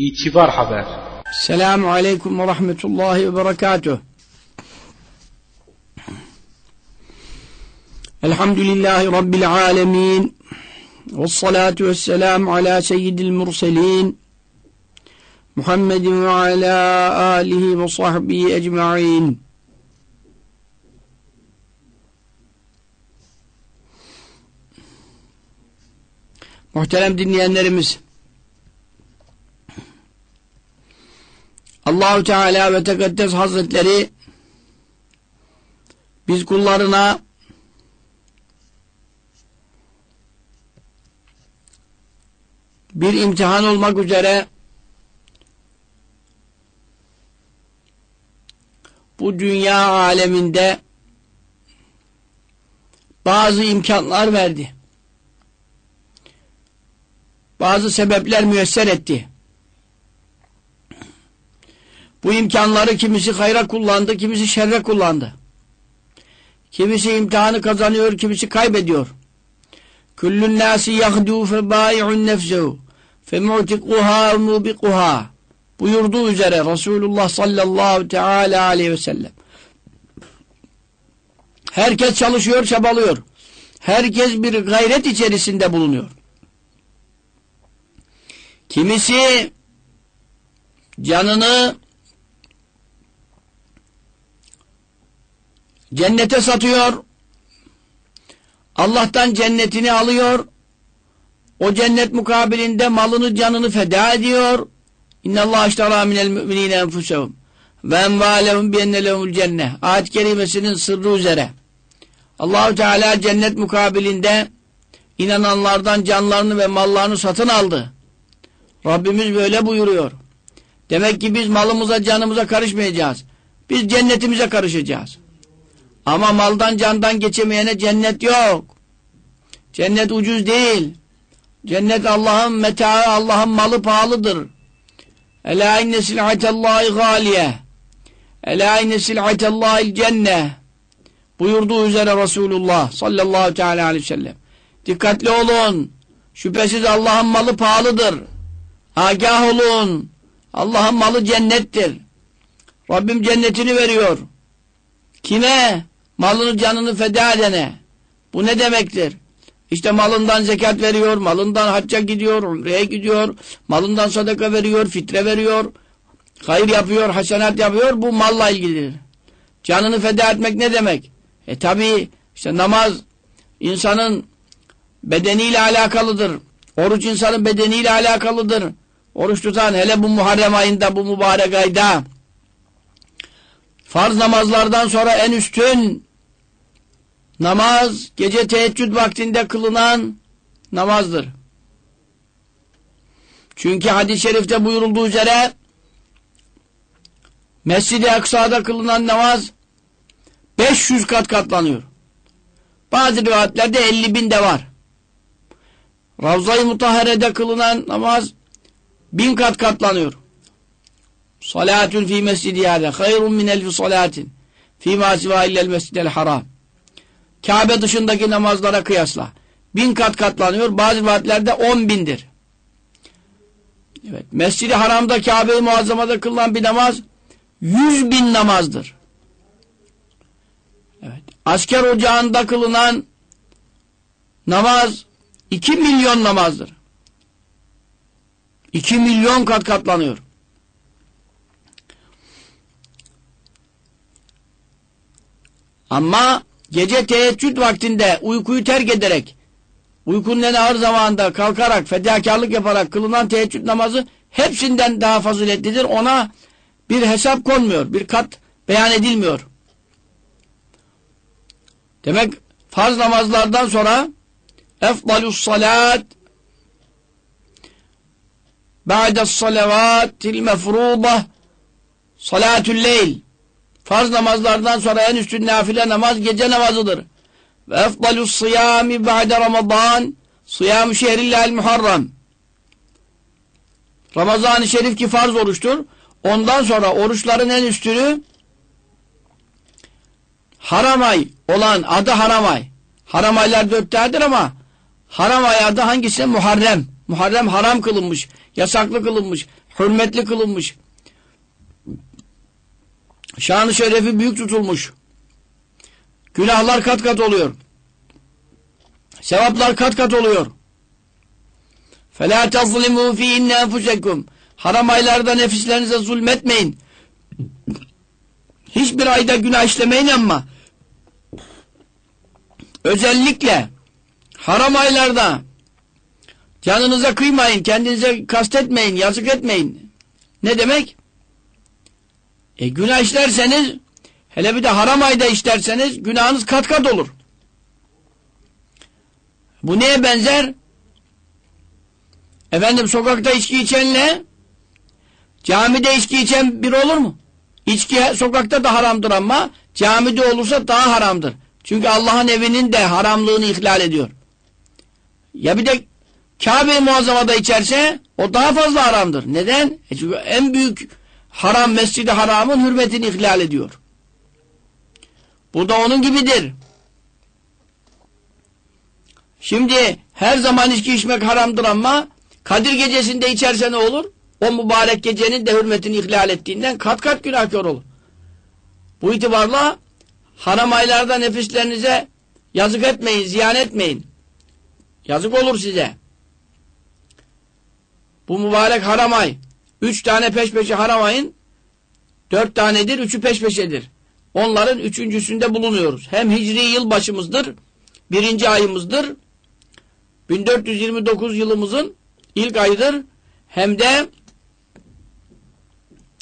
İtibar Haber Selamun Aleyküm ve Rahmetullahi ve Berekatuhu. Elhamdülillahi Rabbil Alemin. Ve salatu ve selamu ala seyyidil murselin. Muhammedin ve ala alihi ve sahbihi ecma'in. Muhterem dinleyenlerimiz, Allahu Teala ve Tekaddes Hazretleri biz kullarına bir imtihan olmak üzere bu dünya aleminde bazı imkanlar verdi. Bazı sebepler müyesser etti. Bu imkanları kimisi hayra kullandı, kimisi şerre kullandı. Kimisi imtihanı kazanıyor, kimisi kaybediyor. Küllün nâsi yahdu fe bâi'un nefsehu fe mu'tikuhâ mubikuhâ buyurduğu üzere Resulullah sallallahu teala aleyhi ve sellem. Herkes çalışıyor, çabalıyor. Herkes bir gayret içerisinde bulunuyor. Kimisi canını Cennete satıyor. Allah'tan cennetini alıyor. O cennet mukabilinde malını canını feda ediyor. İnnallâh iştarâ minel müminîne enfusehum ve envâlehum bienne lehumul. Ayet kerimesinin sırrı üzere. Allahu Teala cennet mukabilinde inananlardan canlarını ve mallarını satın aldı. Rabbimiz böyle buyuruyor. Demek ki biz malımıza canımıza karışmayacağız. Biz cennetimize karışacağız. Ama maldan candan geçemeyene cennet yok. Cennet ucuz değil. Cennet Allah'ın metaı, Allah'ın malı pahalıdır. Ela inne sil'atallahi galiye. Ela inne sil'atallahi cenne. Buyurduğu üzere Resulullah sallallahu teala aleyhi ve sellem. Dikkatli olun. Şüphesiz Allah'ın malı pahalıdır. Agah olun. Allah'ın malı cennettir. Rabbim cennetini veriyor. Kime? Malını canını feda edene. Bu ne demektir? İşte malından zekat veriyor, malından hacca gidiyor, umreye gidiyor, malından sadaka veriyor, fitre veriyor, hayır yapıyor, hasenat yapıyor. Bu malla ilgilidir. Canını feda etmek ne demek? E tabi işte namaz insanın bedeniyle alakalıdır. Oruç insanın bedeniyle alakalıdır. Oruç tutan hele bu Muharrem ayında, bu mübarek ayda farz namazlardan sonra en üstün Namaz gece teheccüd vaktinde kılınan namazdır. Çünkü hadis-i şerifte buyurulduğu üzere Mescid-i Aksa'da kılınan namaz 500 kat katlanıyor. Bazı rivayetlerde 50 bin de var. Ravza-i Mutahare'de kılınan namaz bin kat katlanıyor. Salatun fi mescidi hâde hayrun min elfi salatin fi ma sivâ illel mescidel haram. Kabe dışındaki namazlara kıyasla. Bin kat katlanıyor. Bazı vaatlerde on bindir. Evet. Mescidi Haram'da Kabe-i Muazzama'da kılınan bir namaz yüz bin namazdır. Evet. Asker ocağında kılınan namaz iki milyon namazdır. İki milyon kat katlanıyor. Ama gece teheccüd vaktinde uykuyu terk ederek uykunun en ağır zamanında kalkarak fedakarlık yaparak kılınan teheccüd namazı hepsinden daha faziletlidir. Ona bir hesap konmuyor. Bir kat beyan edilmiyor. Demek farz namazlardan sonra efdalus salat ba'des salavatil mefruḍah salatül leyl Farz namazlardan sonra en üstün nafile namaz gece namazıdır. Ve efdalus sıyami ba'de Ramazan sıyam-ı şehrillahil muharram. Ramazan-ı Şerif ki farz oruçtur. Ondan sonra oruçların en üstünü haram ay olan adı haram ay. Haram aylar dört tanedir ama haram ay adı hangisi? Muharrem. Muharrem haram kılınmış, yasaklı kılınmış. hürmetli kılınmış. Şanı şerefi büyük tutulmuş. Günahlar kat kat oluyor. Sevaplar kat kat oluyor. فَلَا تَظْلِمُوا ف۪ي اِنَّ اَنْفُسَكُمْ Haram aylarda nefislerinize zulmetmeyin. Hiçbir ayda günah işlemeyin ama özellikle haram aylarda canınıza kıymayın, kendinize kastetmeyin, yazık etmeyin. Ne demek? E günah işlerseniz hele bir de haram ayda işlerseniz günahınız kat kat olur. Bu neye benzer? Efendim sokakta içki içenle camide içki içen bir olur mu? İçki sokakta da haramdır ama camide olursa daha haramdır. Çünkü Allah'ın evinin de haramlığını ihlal ediyor. Ya bir de Kabe-i Muazzama'da içerse o daha fazla haramdır. Neden? E çünkü en büyük haram mescidi haramın hürmetini ihlal ediyor. Bu da onun gibidir. Şimdi her zaman içki içmek haramdır ama Kadir gecesinde içerse ne olur? O mübarek gecenin de hürmetini ihlal ettiğinden kat kat günahkar olur. Bu itibarla haram aylarda nefislerinize yazık etmeyin, ziyan etmeyin. Yazık olur size. Bu mübarek haram ay. Üç tane peş peşe haram ayın dört tanedir, üçü peş peşedir. Onların üçüncüsünde bulunuyoruz. Hem hicri yıl başımızdır, birinci ayımızdır. 1429 yılımızın ilk ayıdır. Hem de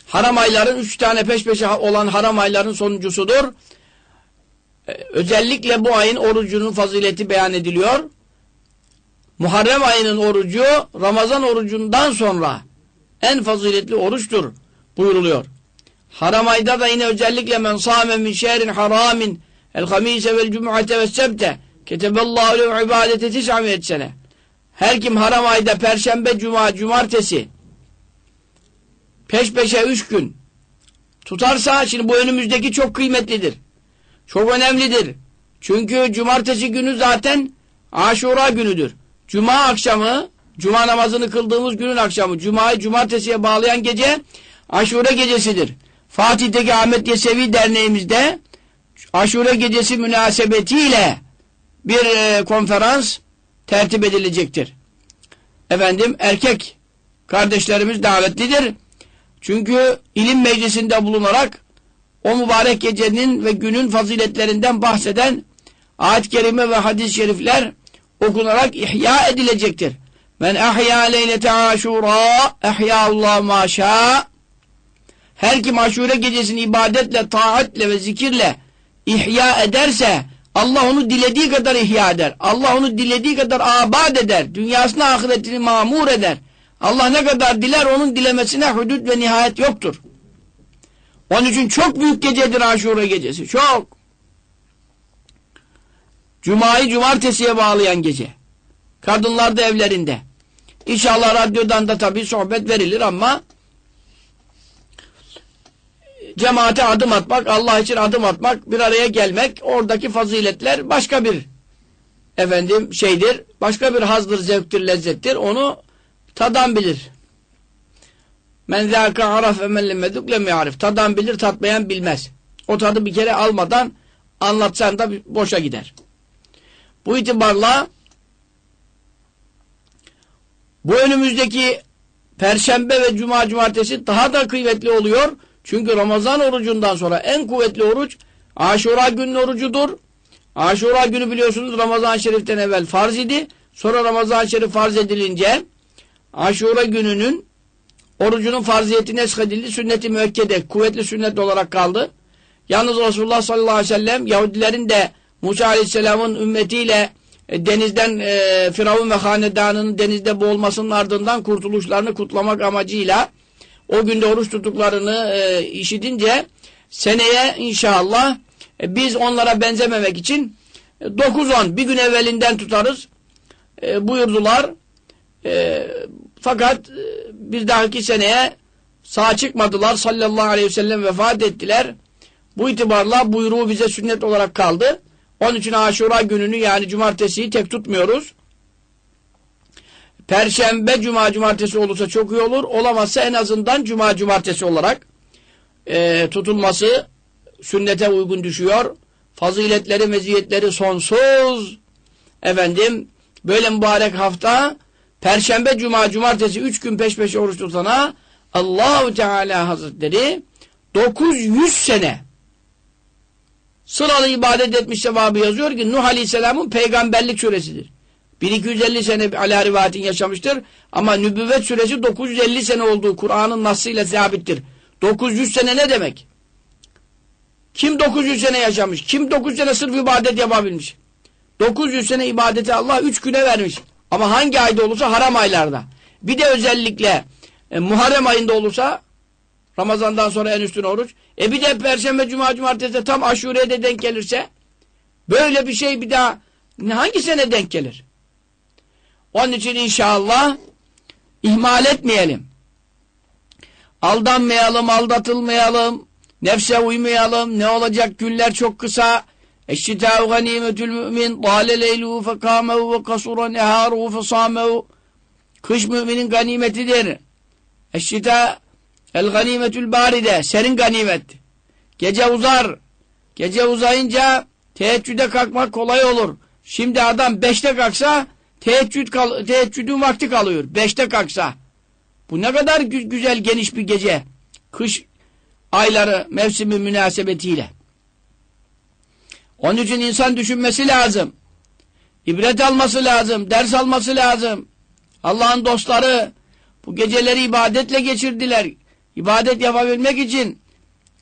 haram ayların üç tane peş peşe olan haram ayların sonuncusudur. Ee, özellikle bu ayın orucunun fazileti beyan ediliyor. Muharrem ayının orucu Ramazan orucundan sonra en faziletli oruçtur buyuruluyor. Haram ayda da yine özellikle men sâme min şehrin haramin el hamise vel cum'ate ve sebte keteballahu lehu ibadete tis'amiyet sene. Her kim haram ayda perşembe, cuma, cumartesi peş peşe üç gün tutarsa şimdi bu önümüzdeki çok kıymetlidir. Çok önemlidir. Çünkü cumartesi günü zaten aşura günüdür. Cuma akşamı, cuma namazını kıldığımız günün akşamı, cumayı cumartesiye bağlayan gece aşure gecesidir. Fatih'teki Ahmet Yesevi Derneğimizde aşure gecesi münasebetiyle bir e, konferans tertip edilecektir. Efendim erkek kardeşlerimiz davetlidir. Çünkü ilim meclisinde bulunarak o mübarek gecenin ve günün faziletlerinden bahseden ayet-i kerime ve hadis-i şerifler okunarak ihya edilecektir. Men ahya leylete aşura ehyâullah maşâ her kim aşure gecesini ibadetle, taatle ve zikirle ihya ederse Allah onu dilediği kadar ihya eder. Allah onu dilediği kadar abad eder. Dünyasını ahiretini mamur eder. Allah ne kadar diler onun dilemesine hudut ve nihayet yoktur. Onun için çok büyük gecedir aşure gecesi. Çok. Cuma'yı cumartesiye bağlayan gece. Kadınlar da evlerinde. İnşallah radyodan da tabii sohbet verilir ama cemaate adım atmak, Allah için adım atmak, bir araya gelmek, oradaki faziletler başka bir efendim şeydir, başka bir hazdır, zevktir, lezzettir. Onu tadan bilir. Men zâke araf ve men lemmeduk lem Tadan bilir, tatmayan bilmez. O tadı bir kere almadan anlatsan da boşa gider. Bu itibarla bu önümüzdeki Perşembe ve Cuma Cumartesi daha da kıymetli oluyor. Çünkü Ramazan orucundan sonra en kuvvetli oruç Aşura günün orucudur. Aşura günü biliyorsunuz Ramazan Şerif'ten evvel farz idi. Sonra Ramazan Şerif farz edilince Aşura gününün orucunun farziyeti neshedildi. Sünnet-i müekkede kuvvetli sünnet olarak kaldı. Yalnız Resulullah sallallahu aleyhi ve sellem Yahudilerin de Musa aleyhisselamın ümmetiyle denizden e, Firavun ve hanedanının denizde boğulmasının ardından kurtuluşlarını kutlamak amacıyla o günde oruç tuttuklarını e, işitince seneye inşallah e, biz onlara benzememek için 9-10 e, bir gün evvelinden tutarız e, buyurdular. E, fakat e, bir dahaki seneye sağ çıkmadılar sallallahu aleyhi ve sellem vefat ettiler. Bu itibarla buyruğu bize sünnet olarak kaldı. Onun için aşura gününü yani cumartesiyi tek tutmuyoruz. Perşembe, cuma, cumartesi olursa çok iyi olur. Olamazsa en azından cuma, cumartesi olarak e, tutulması sünnete uygun düşüyor. Faziletleri, meziyetleri sonsuz. Efendim, böyle mübarek hafta Perşembe, Cuma, Cumartesi üç gün peş peşe oruç tutana Allahu Teala Hazretleri 900 sene sıralı ibadet etmiş sevabı yazıyor ki Nuh Aleyhisselam'ın peygamberlik süresidir. 1250 sene ala rivayetin yaşamıştır ama nübüvvet süresi 950 sene olduğu Kur'an'ın nasıyla sabittir. 900 sene ne demek? Kim 900 sene yaşamış? Kim 900 sene sırf ibadet yapabilmiş? 900 sene ibadeti Allah 3 güne vermiş. Ama hangi ayda olursa haram aylarda. Bir de özellikle e, Muharrem ayında olursa Ramazandan sonra en üstüne oruç. E bir de Perşembe, Cuma, Cumartesi tam aşureye de denk gelirse böyle bir şey bir daha hangi sene denk gelir? Onun için inşallah ihmal etmeyelim. Aldanmayalım, aldatılmayalım. Nefse uymayalım. Ne olacak? Günler çok kısa. Eşşitâhu ganimetül mümin. Dâle leyluhu fekâmehu ve kasura nehâruhu fesâmehu. Kış müminin ganimetidir. Eşşitâ el ganimetül baride. Serin ganimet. Gece uzar. Gece uzayınca teheccüde kalkmak kolay olur. Şimdi adam beşte kalksa teheccüd kal teheccüdün vakti kalıyor. Beşte kalksa. Bu ne kadar gü güzel geniş bir gece. Kış ayları mevsimi münasebetiyle. Onun için insan düşünmesi lazım. İbret alması lazım. Ders alması lazım. Allah'ın dostları bu geceleri ibadetle geçirdiler. İbadet yapabilmek için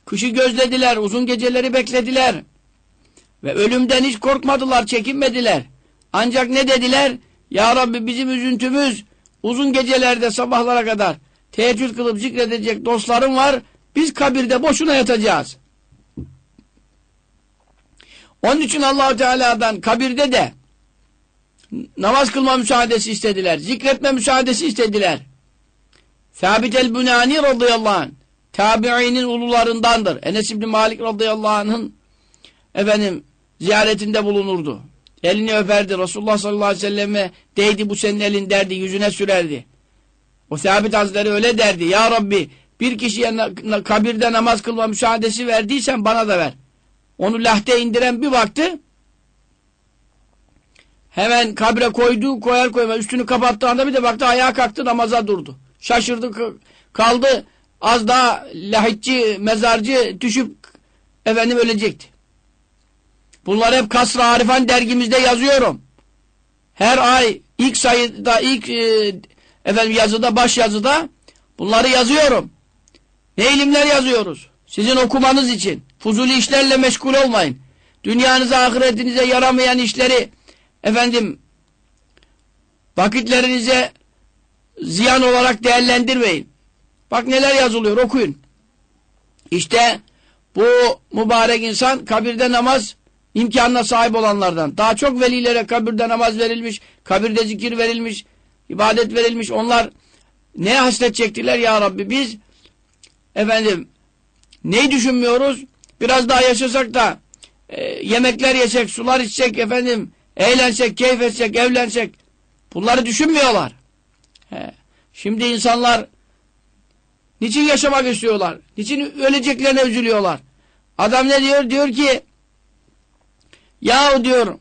kışı gözlediler. Uzun geceleri beklediler. Ve ölümden hiç korkmadılar, çekinmediler. Ancak ne dediler? Ya Rabbi bizim üzüntümüz uzun gecelerde sabahlara kadar teheccüd kılıp zikredecek dostlarım var. Biz kabirde boşuna yatacağız. Onun için allah Teala'dan kabirde de namaz kılma müsaadesi istediler. Zikretme müsaadesi istediler. Sabit el-Bünani radıyallahu anh tabi'inin ulularındandır. Enes İbni Malik radıyallahu anh'ın efendim ziyaretinde bulunurdu. Elini öperdi. Resulullah sallallahu aleyhi ve selleme değdi bu senin elin derdi. Yüzüne sürerdi. O Sabit Hazretleri öyle derdi. Ya Rabbi bir kişiye kabirde namaz kılma müsaadesi verdiysen bana da ver. Onu lahte indiren bir baktı. Hemen kabre koydu, koyar koymaz. Üstünü kapattığı anda bir de baktı ayağa kalktı namaza durdu. Şaşırdı kaldı. Az daha lahitçi, mezarcı düşüp efendim ölecekti. Bunlar hep Kasra Arifan dergimizde yazıyorum. Her ay ilk sayıda, ilk e, efendim yazıda, baş yazıda bunları yazıyorum. Ne ilimler yazıyoruz? Sizin okumanız için. Fuzuli işlerle meşgul olmayın. Dünyanıza, ahiretinize yaramayan işleri efendim vakitlerinize ziyan olarak değerlendirmeyin. Bak neler yazılıyor okuyun. İşte bu mübarek insan kabirde namaz imkanına sahip olanlardan. Daha çok velilere kabirde namaz verilmiş, kabirde zikir verilmiş, ibadet verilmiş. Onlar ne hasret çektiler ya Rabbi? Biz efendim neyi düşünmüyoruz? Biraz daha yaşasak da e, yemekler yesek, sular içsek efendim, eğlensek, keyif etsek, evlensek. Bunları düşünmüyorlar. He. Şimdi insanlar niçin yaşamak istiyorlar? Niçin öleceklerine üzülüyorlar? Adam ne diyor? Diyor ki yahu diyor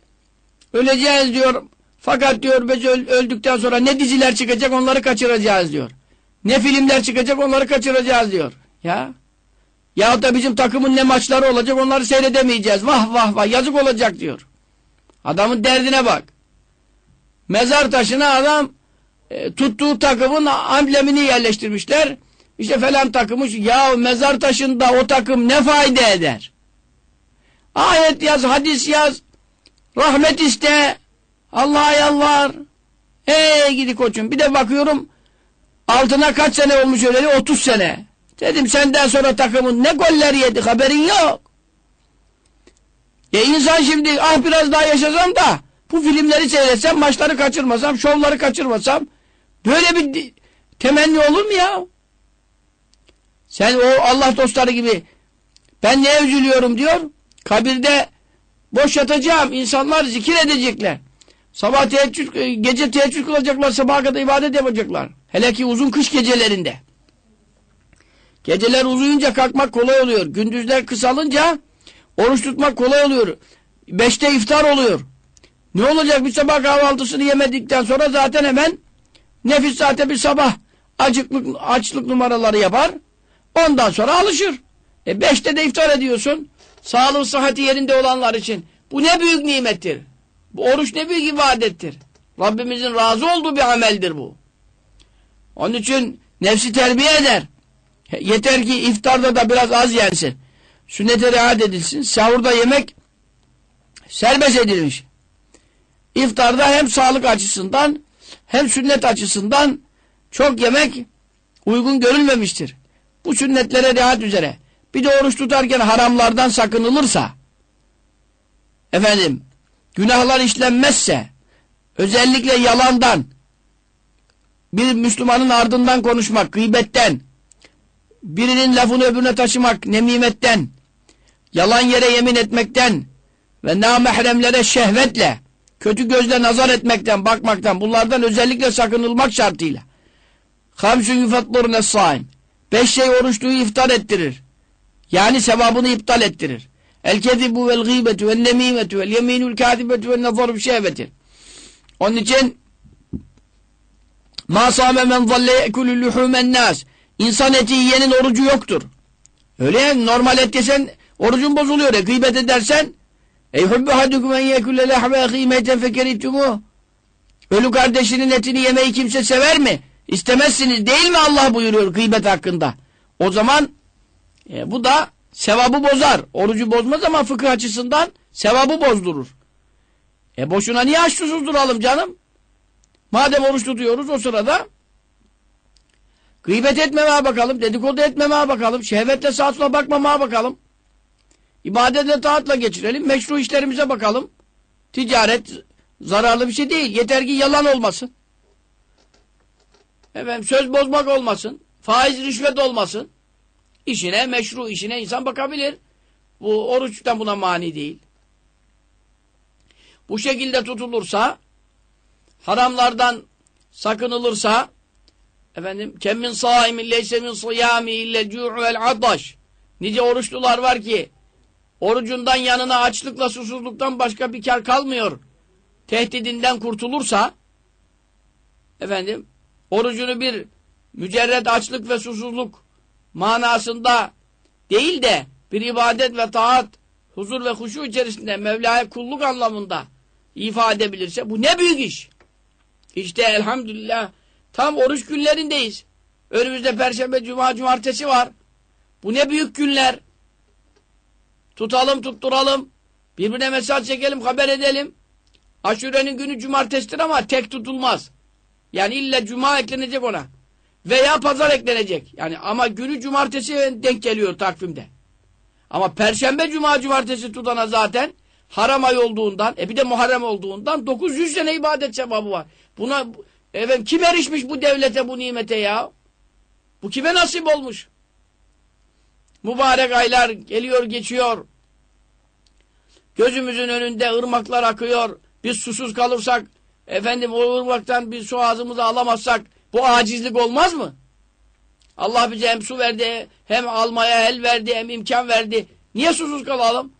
öleceğiz diyor fakat diyor biz öldükten sonra ne diziler çıkacak onları kaçıracağız diyor. Ne filmler çıkacak onları kaçıracağız diyor. Ya Yahut da bizim takımın ne maçları olacak onları seyredemeyeceğiz. Vah vah vah yazık olacak diyor. Adamın derdine bak. Mezar taşına adam e, tuttuğu takımın amblemini yerleştirmişler. İşte falan takımış. Ya mezar taşında o takım ne fayda eder? Ayet yaz, hadis yaz. Rahmet iste. Allah'a yalvar. Ey gidi koçum. Bir de bakıyorum altına kaç sene olmuş öyle 30 sene. Dedim senden sonra takımın ne goller yedi haberin yok. E insan şimdi ah biraz daha yaşasam da bu filmleri seyretsem, maçları kaçırmasam, şovları kaçırmasam böyle bir temenni olur mu ya? Sen o Allah dostları gibi ben neye üzülüyorum diyor. Kabirde boş yatacağım. insanlar zikir edecekler. Sabah teheccüd, e, gece teheccüd kılacaklar, sabaha kadar ibadet yapacaklar. Hele ki uzun kış gecelerinde. Geceler uzayınca kalkmak kolay oluyor. Gündüzler kısalınca oruç tutmak kolay oluyor. Beşte iftar oluyor. Ne olacak bir sabah kahvaltısını yemedikten sonra zaten hemen nefis zaten bir sabah acıklık, açlık numaraları yapar. Ondan sonra alışır. E beşte de iftar ediyorsun. Sağlığı sıhhati yerinde olanlar için. Bu ne büyük nimettir. Bu oruç ne büyük ibadettir. Rabbimizin razı olduğu bir ameldir bu. Onun için nefsi terbiye eder. Yeter ki iftarda da biraz az yensin. Sünnete riayet edilsin. Sahurda yemek serbest edilmiş. İftarda hem sağlık açısından hem sünnet açısından çok yemek uygun görülmemiştir. Bu sünnetlere riayet üzere. Bir de oruç tutarken haramlardan sakınılırsa efendim günahlar işlenmezse özellikle yalandan bir Müslümanın ardından konuşmak, gıybetten birinin lafını öbürüne taşımak, nemimetten yalan yere yemin etmekten ve namahremlere şehvetle kötü gözle nazar etmekten, bakmaktan bunlardan özellikle sakınılmak şartıyla hamsun yufatturne saim beş şey oruçluğu iftar ettirir. Yani sevabını iptal ettirir. El kezibu vel gıybetu vel nemimetu vel yeminul kâzibetu vel nazaru şehvetir. Onun için ma sâme men zalle ye'kulü luhûmen nâs İnsan eti yiyenin orucu yoktur. Öyle ya normal et yesen orucun bozuluyor. E, gıybet edersen ey hubbu hadukum en yekule lehve gıymeten fekeritumu Ölü kardeşinin etini yemeyi kimse sever mi? İstemezsiniz değil mi Allah buyuruyor gıybet hakkında. O zaman e, bu da sevabı bozar. Orucu bozmaz ama fıkıh açısından sevabı bozdurur. E boşuna niye aç duralım canım? Madem oruç tutuyoruz o sırada gıybet etmemeye bakalım, dedikodu etmemeye bakalım, şehvetle sağa sola bakmamaya bakalım. İbadetle taatla geçirelim, meşru işlerimize bakalım. Ticaret zararlı bir şey değil. Yeter ki yalan olmasın. Efendim, söz bozmak olmasın. Faiz rüşvet olmasın. İşine, meşru işine insan bakabilir. Bu oruçtan buna mani değil. Bu şekilde tutulursa, haramlardan sakınılırsa, efendim, kemmin saimin leyse min sıyami ille cu'u vel adaş. Nice oruçlular var ki, orucundan yanına açlıkla susuzluktan başka bir kar kalmıyor. Tehdidinden kurtulursa, efendim, orucunu bir mücerred açlık ve susuzluk manasında değil de bir ibadet ve taat, huzur ve huşu içerisinde Mevla'ya kulluk anlamında ifade edebilirse bu ne büyük iş. İşte elhamdülillah tam oruç günlerindeyiz. Önümüzde perşembe, cuma, cumartesi var. Bu ne büyük günler. Tutalım, tutturalım. Birbirine mesaj çekelim, haber edelim. Aşurenin günü cumartesidir ama tek tutulmaz. Yani illa cuma eklenecek ona. Veya pazar eklenecek. Yani ama günü cumartesi denk geliyor takvimde. Ama perşembe, cuma, cumartesi tutana zaten haram ay olduğundan, e bir de Muharrem olduğundan 900 sene ibadet sevabı var. Buna efendim, kim erişmiş bu devlete, bu nimete ya? Bu kime nasip olmuş? Mübarek aylar geliyor, geçiyor. Gözümüzün önünde ırmaklar akıyor. Biz susuz kalırsak, efendim o ırmaktan bir su ağzımıza alamazsak, bu acizlik olmaz mı? Allah bize hem su verdi, hem almaya el verdi, hem imkan verdi. Niye susuz kalalım?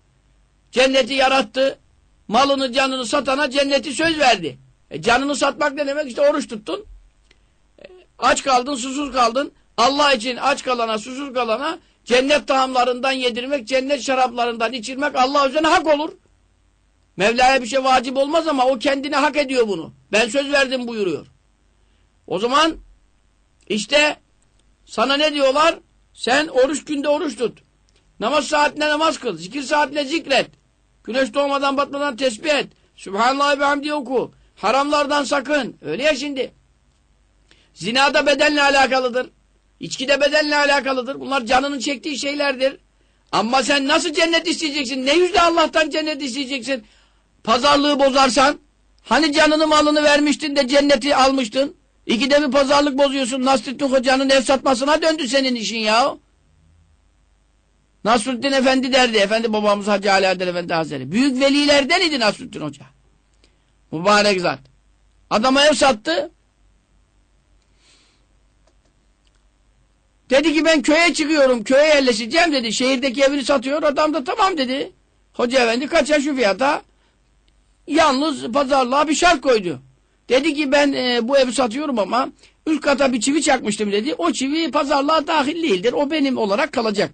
Cenneti yarattı. Malını, canını satana cenneti söz verdi. E canını satmak ne demek? İşte oruç tuttun. E, aç kaldın, susuz kaldın. Allah için aç kalana, susuz kalana cennet tahamlarından yedirmek, cennet şaraplarından içirmek Allah üzerine hak olur. Mevla'ya bir şey vacip olmaz ama o kendine hak ediyor bunu. Ben söz verdim buyuruyor. O zaman işte sana ne diyorlar? Sen oruç günde oruç tut. Namaz saatine namaz kıl. Zikir saatine zikret. Güneş doğmadan batmadan tesbih et. Sübhanallah ve hamdi oku. Haramlardan sakın. Öyle ya şimdi. Zina da bedenle alakalıdır. İçki de bedenle alakalıdır. Bunlar canının çektiği şeylerdir. Ama sen nasıl cennet isteyeceksin? Ne yüzde Allah'tan cennet isteyeceksin? Pazarlığı bozarsan, hani canını malını vermiştin de cenneti almıştın? İkide bir pazarlık bozuyorsun. Nasrettin Hoca'nın ev satmasına döndü senin işin ya. Nasrüddin Efendi derdi. Efendi babamız Hacı Ali Adel Efendi Hazretleri. Büyük velilerden idi Nasrüddin Hoca. Mübarek zat. Adama ev sattı. Dedi ki ben köye çıkıyorum, köye yerleşeceğim dedi. Şehirdeki evini satıyor. Adam da tamam dedi. Hoca efendi kaça şu fiyata? Yalnız pazarlığa bir şart koydu. Dedi ki ben e, bu evi satıyorum ama üst kata bir çivi çakmıştım dedi. O çivi pazarlığa dahil değildir. O benim olarak kalacak.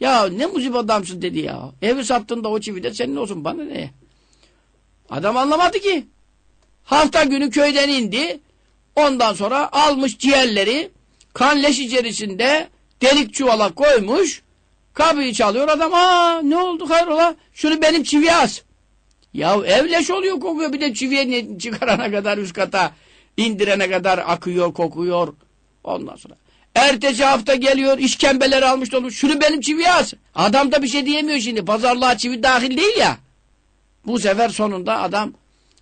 Ya ne muzip adamsın dedi ya. Evi sattın da o çivi de senin olsun bana ne? Adam anlamadı ki. Hafta günü köyden indi. Ondan sonra almış ciğerleri kan leş içerisinde delik çuvala koymuş. Kapıyı çalıyor adam. Aa ne oldu hayrola? Şunu benim çiviye as. Ya ev leş oluyor kokuyor. Bir de çiviye çıkarana kadar üst kata indirene kadar akıyor kokuyor. Ondan sonra. Ertesi hafta geliyor işkembeleri almış olmuş. Şunu benim çiviye as. Adam da bir şey diyemiyor şimdi. Pazarlığa çivi dahil değil ya. Bu sefer sonunda adam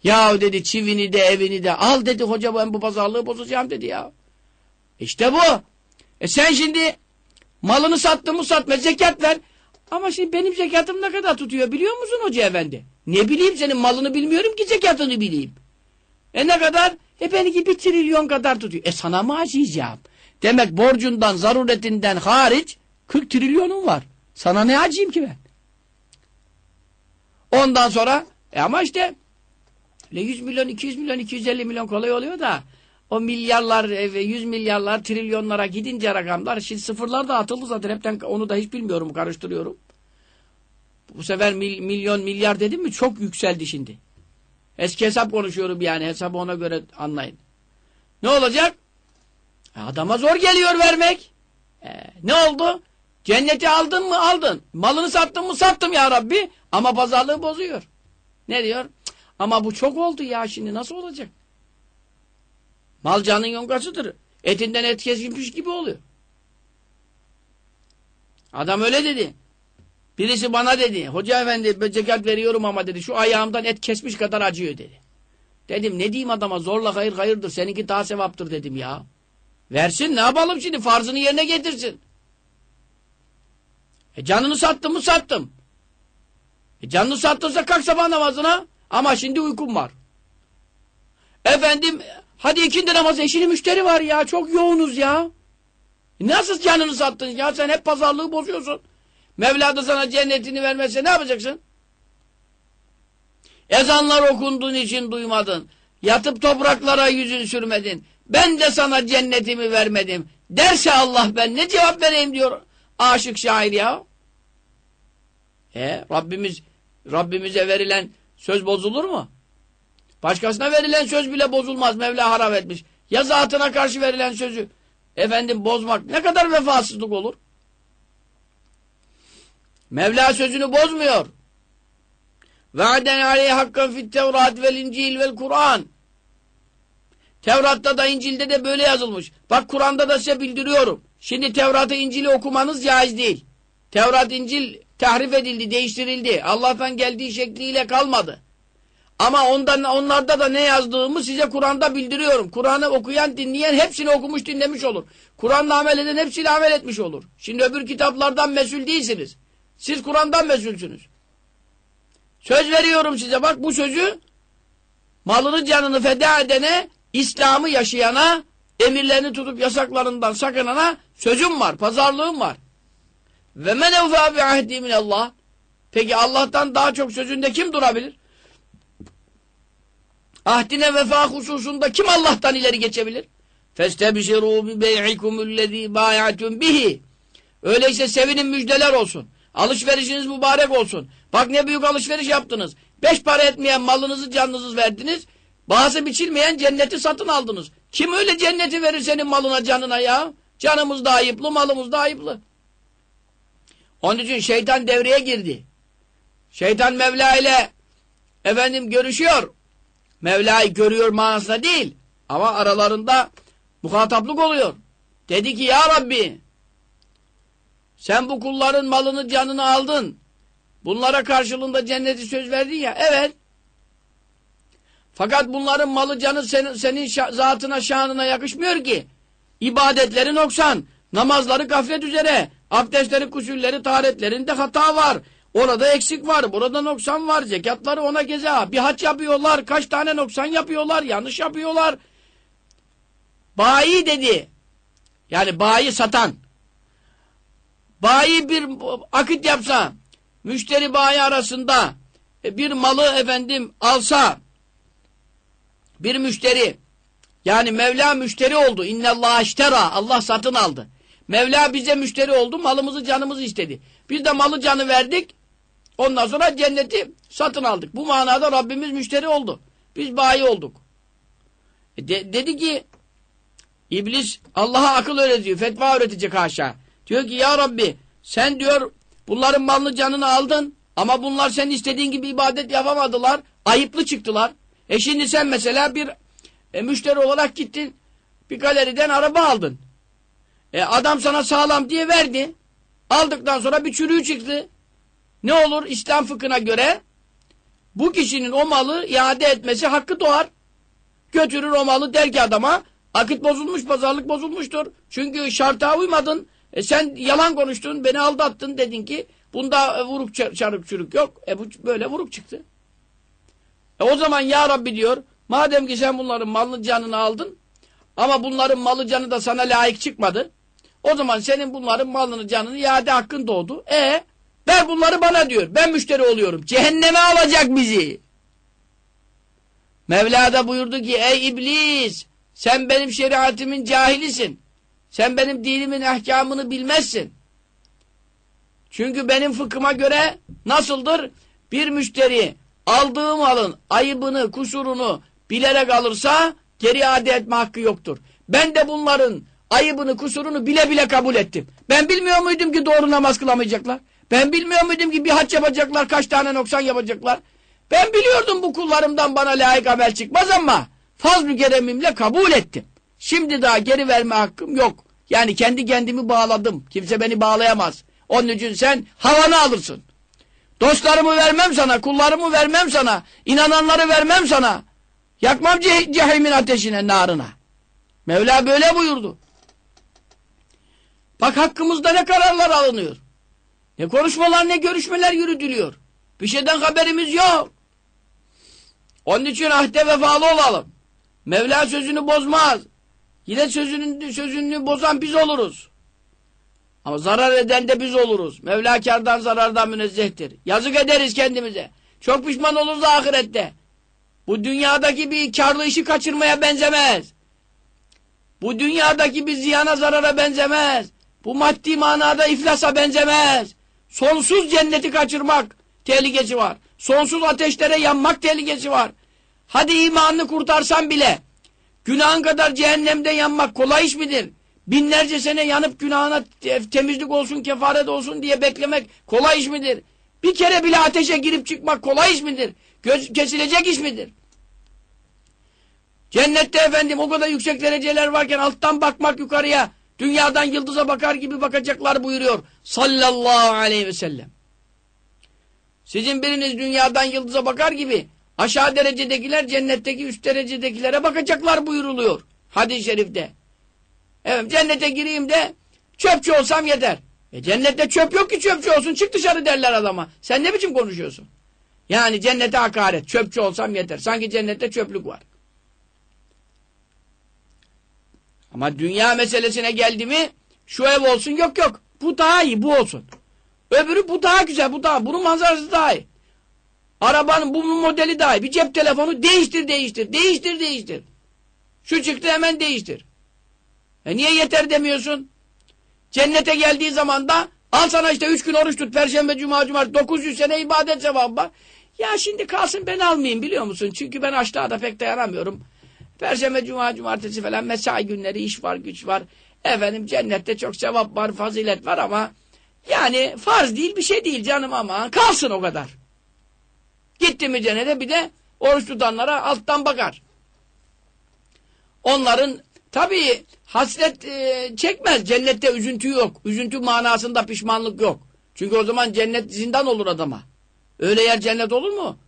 ya dedi çivini de evini de al dedi hoca ben bu pazarlığı bozacağım dedi ya. İşte bu. E sen şimdi malını sattın mı satma zekat ver. Ama şimdi benim zekatım ne kadar tutuyor biliyor musun hoca efendi? Ne bileyim senin malını bilmiyorum ki zekatını bileyim. E ne kadar? E benimki bir trilyon kadar tutuyor. E sana mı acıyacağım? Demek borcundan, zaruretinden hariç 40 trilyonun var. Sana ne acıyım ki ben? Ondan sonra e ama işte öyle 100 milyon, 200 milyon, 250 milyon kolay oluyor da o milyarlar, e, ve 100 milyarlar, trilyonlara gidince rakamlar şimdi sıfırlar da atıldı zaten hepten onu da hiç bilmiyorum karıştırıyorum. Bu sefer mil, milyon, milyar dedim mi çok yükseldi şimdi. Eski hesap konuşuyorum yani hesabı ona göre anlayın. Ne olacak? E, Adama zor geliyor vermek. E, ne oldu? Cenneti aldın mı? Aldın. Malını sattın mı? Sattım ya Rabbi. Ama pazarlığı bozuyor. Ne diyor? Ama bu çok oldu ya şimdi nasıl olacak? Mal canın yonkasıdır. Etinden et kesilmiş gibi oluyor. Adam öyle dedi. Birisi bana dedi. Hoca efendi zekat veriyorum ama dedi. Şu ayağımdan et kesmiş kadar acıyor dedi. Dedim ne diyeyim adama zorla hayır hayırdır. Seninki daha sevaptır dedim ya. Versin ne yapalım şimdi farzını yerine getirsin. E canını sattım mı sattım. E canını sattınsa kalk sabah namazına. Ama şimdi uykum var. Efendim hadi ikindi namazı eşinin müşteri var ya çok yoğunuz ya. Nasıl canını sattın ya sen hep pazarlığı bozuyorsun. Mevla da sana cennetini vermezse ne yapacaksın? Ezanlar okunduğun için duymadın. Yatıp topraklara yüzün sürmedin. Ben de sana cennetimi vermedim. Derse Allah ben ne cevap vereyim diyor aşık şair ya. E Rabbimiz Rabbimize verilen söz bozulur mu? Başkasına verilen söz bile bozulmaz. Mevla harap etmiş. Ya zatına karşı verilen sözü efendim bozmak ne kadar vefasızlık olur? Mevla sözünü bozmuyor. Ve'den aleyhi hakkan fit tevrat vel incil vel Kur'an. Tevrat'ta da İncil'de de böyle yazılmış. Bak Kur'an'da da size bildiriyorum. Şimdi Tevrat'ı İncil'i okumanız caiz değil. Tevrat İncil tahrif edildi, değiştirildi. Allah'tan geldiği şekliyle kalmadı. Ama ondan onlarda da ne yazdığımı size Kur'an'da bildiriyorum. Kur'an'ı okuyan, dinleyen hepsini okumuş, dinlemiş olur. Kur'an'la amel eden hepsiyle amel etmiş olur. Şimdi öbür kitaplardan mesul değilsiniz. Siz Kur'an'dan mesulsünüz. Söz veriyorum size bak bu sözü malını canını feda edene, İslam'ı yaşayana, emirlerini tutup yasaklarından sakınana sözüm var, pazarlığım var. Ve men evfâ bi ahdi minallah. Peki Allah'tan daha çok sözünde kim durabilir? Ahdine vefa hususunda kim Allah'tan ileri geçebilir? Festebşirû bi bey'ikumüllezî bâyatun bihi. Öyleyse sevinin müjdeler olsun. Alışverişiniz mübarek olsun. Bak ne büyük alışveriş yaptınız. Beş para etmeyen malınızı canınızı verdiniz. Bazı biçilmeyen cenneti satın aldınız. Kim öyle cenneti verir senin malına canına ya? Canımız da ayıplı, malımız da ayıplı. Onun için şeytan devreye girdi. Şeytan Mevla ile efendim görüşüyor. Mevla'yı görüyor manasında değil. Ama aralarında muhataplık oluyor. Dedi ki ya Rabbi sen bu kulların malını canını aldın. Bunlara karşılığında cenneti söz verdin ya. Evet. Fakat bunların malı canı senin, senin zatına şanına yakışmıyor ki. İbadetleri noksan. Namazları gaflet üzere. Abdestleri, kusulleri, taharetlerinde hata var. Orada eksik var, burada noksan var, zekatları ona geze. Bir haç yapıyorlar, kaç tane noksan yapıyorlar, yanlış yapıyorlar. Bayi dedi. Yani bayi satan. Bayi bir akit yapsa, müşteri bayi arasında e, bir malı efendim alsa, bir müşteri, yani Mevla müşteri oldu. İnnallâh iştera. Allah satın aldı. Mevla bize müşteri oldu. Malımızı canımızı istedi. Biz de malı canı verdik. Ondan sonra cenneti satın aldık. Bu manada Rabbimiz müşteri oldu. Biz bayi olduk. E de, dedi ki İblis Allah'a akıl öğretiyor. Fetva öğretecek haşa. Diyor ki ya Rabbi sen diyor bunların malını canını aldın ama bunlar senin istediğin gibi ibadet yapamadılar. Ayıplı çıktılar. E şimdi sen mesela bir e, müşteri olarak gittin bir galeriden araba aldın. E, adam sana sağlam diye verdi. Aldıktan sonra bir çürüğü çıktı. Ne olur İslam fıkhına göre bu kişinin o malı iade etmesi hakkı doğar. Götürür o malı der ki adama akit bozulmuş, pazarlık bozulmuştur. Çünkü şarta uymadın. E sen yalan konuştun, beni aldattın dedin ki bunda vuruk çarık çürük yok. E bu böyle vuruk çıktı. E o zaman ya Rabbi diyor madem ki sen bunların malını canını aldın ama bunların malı canı da sana layık çıkmadı. O zaman senin bunların malını canını iade hakkın doğdu. E ver bunları bana diyor. Ben müşteri oluyorum. Cehenneme alacak bizi. Mevla da buyurdu ki ey iblis sen benim şeriatimin cahilisin. Sen benim dinimin ahkamını bilmezsin. Çünkü benim fıkhıma göre nasıldır? Bir müşteri aldığı malın ayıbını, kusurunu bilerek alırsa geri iade etme hakkı yoktur. Ben de bunların ayıbını, kusurunu bile bile kabul ettim. Ben bilmiyor muydum ki doğru namaz kılamayacaklar? Ben bilmiyor muydum ki bir haç yapacaklar, kaç tane noksan yapacaklar? Ben biliyordum bu kullarımdan bana layık amel çıkmaz ama fazl-ı keremimle kabul ettim. Şimdi daha geri verme hakkım yok. Yani kendi kendimi bağladım. Kimse beni bağlayamaz. Onun için sen havanı alırsın. Dostlarımı vermem sana, kullarımı vermem sana, inananları vermem sana. Yakmam ceh cehimin ateşine, narına. Mevla böyle buyurdu. Bak hakkımızda ne kararlar alınıyor. Ne konuşmalar ne görüşmeler yürütülüyor. Bir şeyden haberimiz yok. Onun için ahde vefalı olalım. Mevla sözünü bozmaz. Yine sözünü, sözünü bozan biz oluruz. Ama zarar eden de biz oluruz. Mevla kardan zarardan münezzehtir. Yazık ederiz kendimize. Çok pişman oluruz ahirette. Bu dünyadaki bir karlı işi kaçırmaya benzemez. Bu dünyadaki bir ziyana zarara benzemez. Bu maddi manada iflasa benzemez. Sonsuz cenneti kaçırmak tehlikesi var. Sonsuz ateşlere yanmak tehlikesi var. Hadi imanını kurtarsan bile günahın kadar cehennemde yanmak kolay iş midir? Binlerce sene yanıp günahına temizlik olsun, kefaret olsun diye beklemek kolay iş midir? Bir kere bile ateşe girip çıkmak kolay iş midir? Göz kesilecek iş midir? Cennette efendim o kadar yüksek dereceler varken alttan bakmak yukarıya dünyadan yıldıza bakar gibi bakacaklar buyuruyor. Sallallahu aleyhi ve sellem. Sizin biriniz dünyadan yıldıza bakar gibi aşağı derecedekiler cennetteki üst derecedekilere bakacaklar buyuruluyor. Hadis-i şerifte. Evet cennete gireyim de çöpçü olsam yeter. E cennette çöp yok ki çöpçü olsun çık dışarı derler adama. Sen ne biçim konuşuyorsun? Yani cennete hakaret çöpçü olsam yeter. Sanki cennette çöplük var. Ama dünya meselesine geldi mi şu ev olsun yok yok. Bu daha iyi bu olsun. Öbürü bu daha güzel bu daha. Bunun manzarası daha iyi. Arabanın bu modeli daha iyi. Bir cep telefonu değiştir değiştir. Değiştir değiştir. Şu çıktı hemen değiştir. E niye yeter demiyorsun? Cennete geldiği zaman da al sana işte üç gün oruç tut. Perşembe, cuma, cumartesi 900 sene ibadet sevabı var. Ya şimdi kalsın ben almayayım biliyor musun? Çünkü ben açlığa da pek dayanamıyorum. Perşembe, cuma, cumartesi falan mesai günleri iş var, güç var. Efendim cennette çok sevap var, fazilet var ama yani farz değil bir şey değil canım ama kalsın o kadar. Gitti mi cennete bir de oruç tutanlara alttan bakar. Onların tabii hasret e, çekmez. Cennette üzüntü yok. Üzüntü manasında pişmanlık yok. Çünkü o zaman cennet zindan olur adama. Öyle yer cennet olur mu?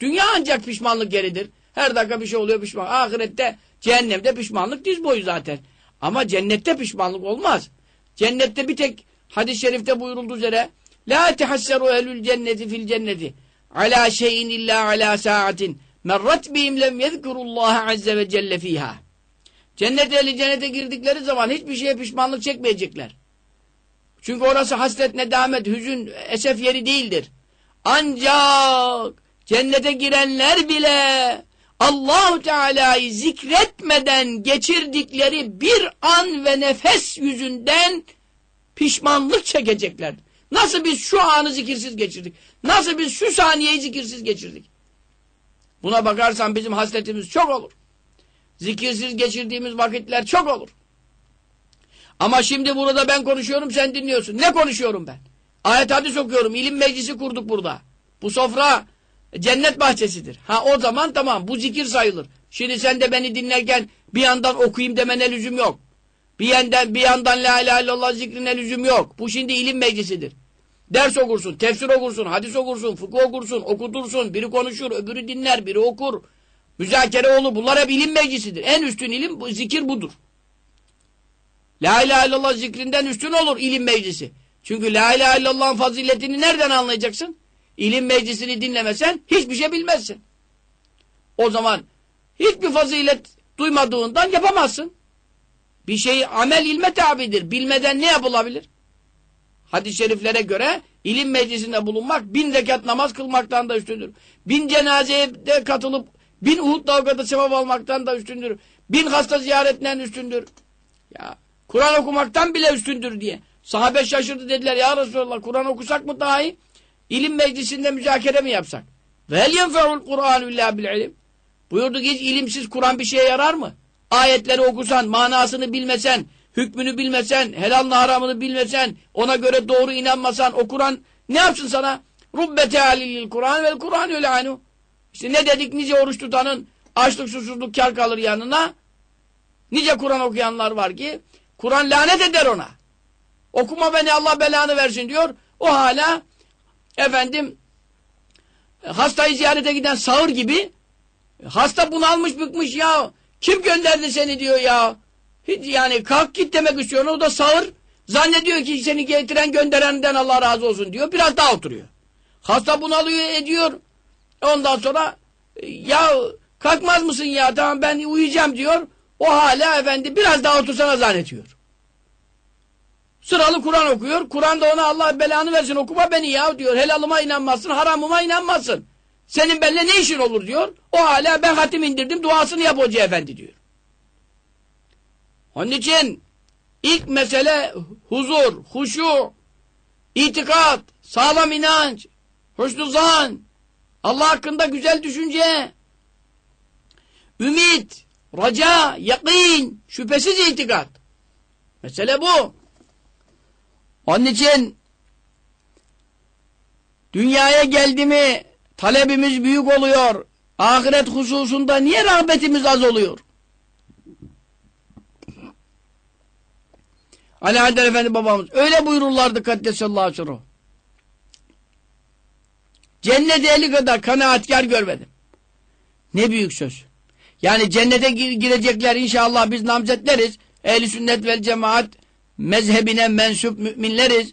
Dünya ancak pişmanlık geridir. Her dakika bir şey oluyor pişman. Ahirette, cehennemde pişmanlık diz boyu zaten. Ama cennette pişmanlık olmaz. Cennette bir tek hadis-i şerifte buyurulduğu üzere La tehasseru ehlül cenneti fil cenneti ala şeyin illa ala saatin merrat bihim lem yezkurullaha azze ve celle fiha. Cennet ehli cennete girdikleri zaman hiçbir şeye pişmanlık çekmeyecekler. Çünkü orası hasret, nedamet, hüzün, esef yeri değildir. Ancak cennete girenler bile Allahu Teala'yı zikretmeden geçirdikleri bir an ve nefes yüzünden pişmanlık çekecekler. Nasıl biz şu anı zikirsiz geçirdik? Nasıl biz şu saniyeyi zikirsiz geçirdik? Buna bakarsan bizim hasletimiz çok olur. Zikirsiz geçirdiğimiz vakitler çok olur. Ama şimdi burada ben konuşuyorum sen dinliyorsun. Ne konuşuyorum ben? Ayet hadis okuyorum. İlim meclisi kurduk burada. Bu sofra cennet bahçesidir. Ha o zaman tamam bu zikir sayılır. Şimdi sen de beni dinlerken bir yandan okuyayım demene lüzum yok. Bir yandan, bir yandan la ilahe illallah zikrine lüzum yok. Bu şimdi ilim meclisidir. Ders okursun, tefsir okursun, hadis okursun, fıkıh okursun, okutursun. Biri konuşur, öbürü dinler, biri okur. Müzakere olur. Bunlar hep ilim meclisidir. En üstün ilim, bu, zikir budur. La ilahe illallah zikrinden üstün olur ilim meclisi. Çünkü la ilahe illallah'ın faziletini nereden anlayacaksın? İlim meclisini dinlemesen hiçbir şey bilmezsin. O zaman hiçbir fazilet duymadığından yapamazsın. Bir şey amel ilme tabidir. Bilmeden ne yapılabilir? Hadis-i şeriflere göre ilim meclisinde bulunmak bin rekat namaz kılmaktan da üstündür. Bin cenazeye de katılıp bin Uhud dalgada sevap almaktan da üstündür. Bin hasta ziyaretinden üstündür. Ya Kur'an okumaktan bile üstündür diye. Sahabe şaşırdı dediler ya Resulallah Kur'an okusak mı daha iyi? İlim meclisinde müzakere mi yapsak? Vel yenfe'ul Kur'an illa bil ilim. Buyurdu ki hiç ilimsiz Kur'an bir şeye yarar mı? Ayetleri okusan, manasını bilmesen, hükmünü bilmesen, helalını haramını bilmesen, ona göre doğru inanmasan, o Kur'an ne yapsın sana? Rubbete alilil Kur'an vel Kur'an öyle anu. İşte ne dedik nice oruç tutanın açlık susuzluk kar kalır yanına. Nice Kur'an okuyanlar var ki Kur'an lanet eder ona. Okuma beni Allah belanı versin diyor. O hala efendim hastayı ziyarete giden sağır gibi hasta bunalmış bıkmış ya kim gönderdi seni diyor ya. Hiç yani kalk git demek istiyor. O da sağır. Zannediyor ki seni getiren gönderenden Allah razı olsun diyor. Biraz daha oturuyor. Hasta bunalıyor ediyor. Ondan sonra ya kalkmaz mısın ya tamam ben uyuyacağım diyor. O hala efendi biraz daha otursana zannediyor. Sıralı Kur'an okuyor. Kur'an'da ona Allah belanı versin okuma beni ya diyor. Helalıma inanmazsın, haramıma inanmazsın. Senin benimle ne işin olur diyor. O hala ben hatim indirdim duasını yap hoca efendi diyor. Onun için ilk mesele huzur, huşu, itikat, sağlam inanç, hoşnü zan, Allah hakkında güzel düşünce, ümit, raca, yakin, şüphesiz itikat. Mesele bu. Onun için dünyaya geldi mi talebimiz büyük oluyor. Ahiret hususunda niye rağbetimiz az oluyor? Ali Haydar Efendi babamız öyle buyururlardı kaddesallahu aleyhi Cennet ehli kadar kanaatkar görmedim. Ne büyük söz. Yani cennete girecekler inşallah biz namzetleriz. Ehli sünnet vel cemaat mezhebine mensup müminleriz.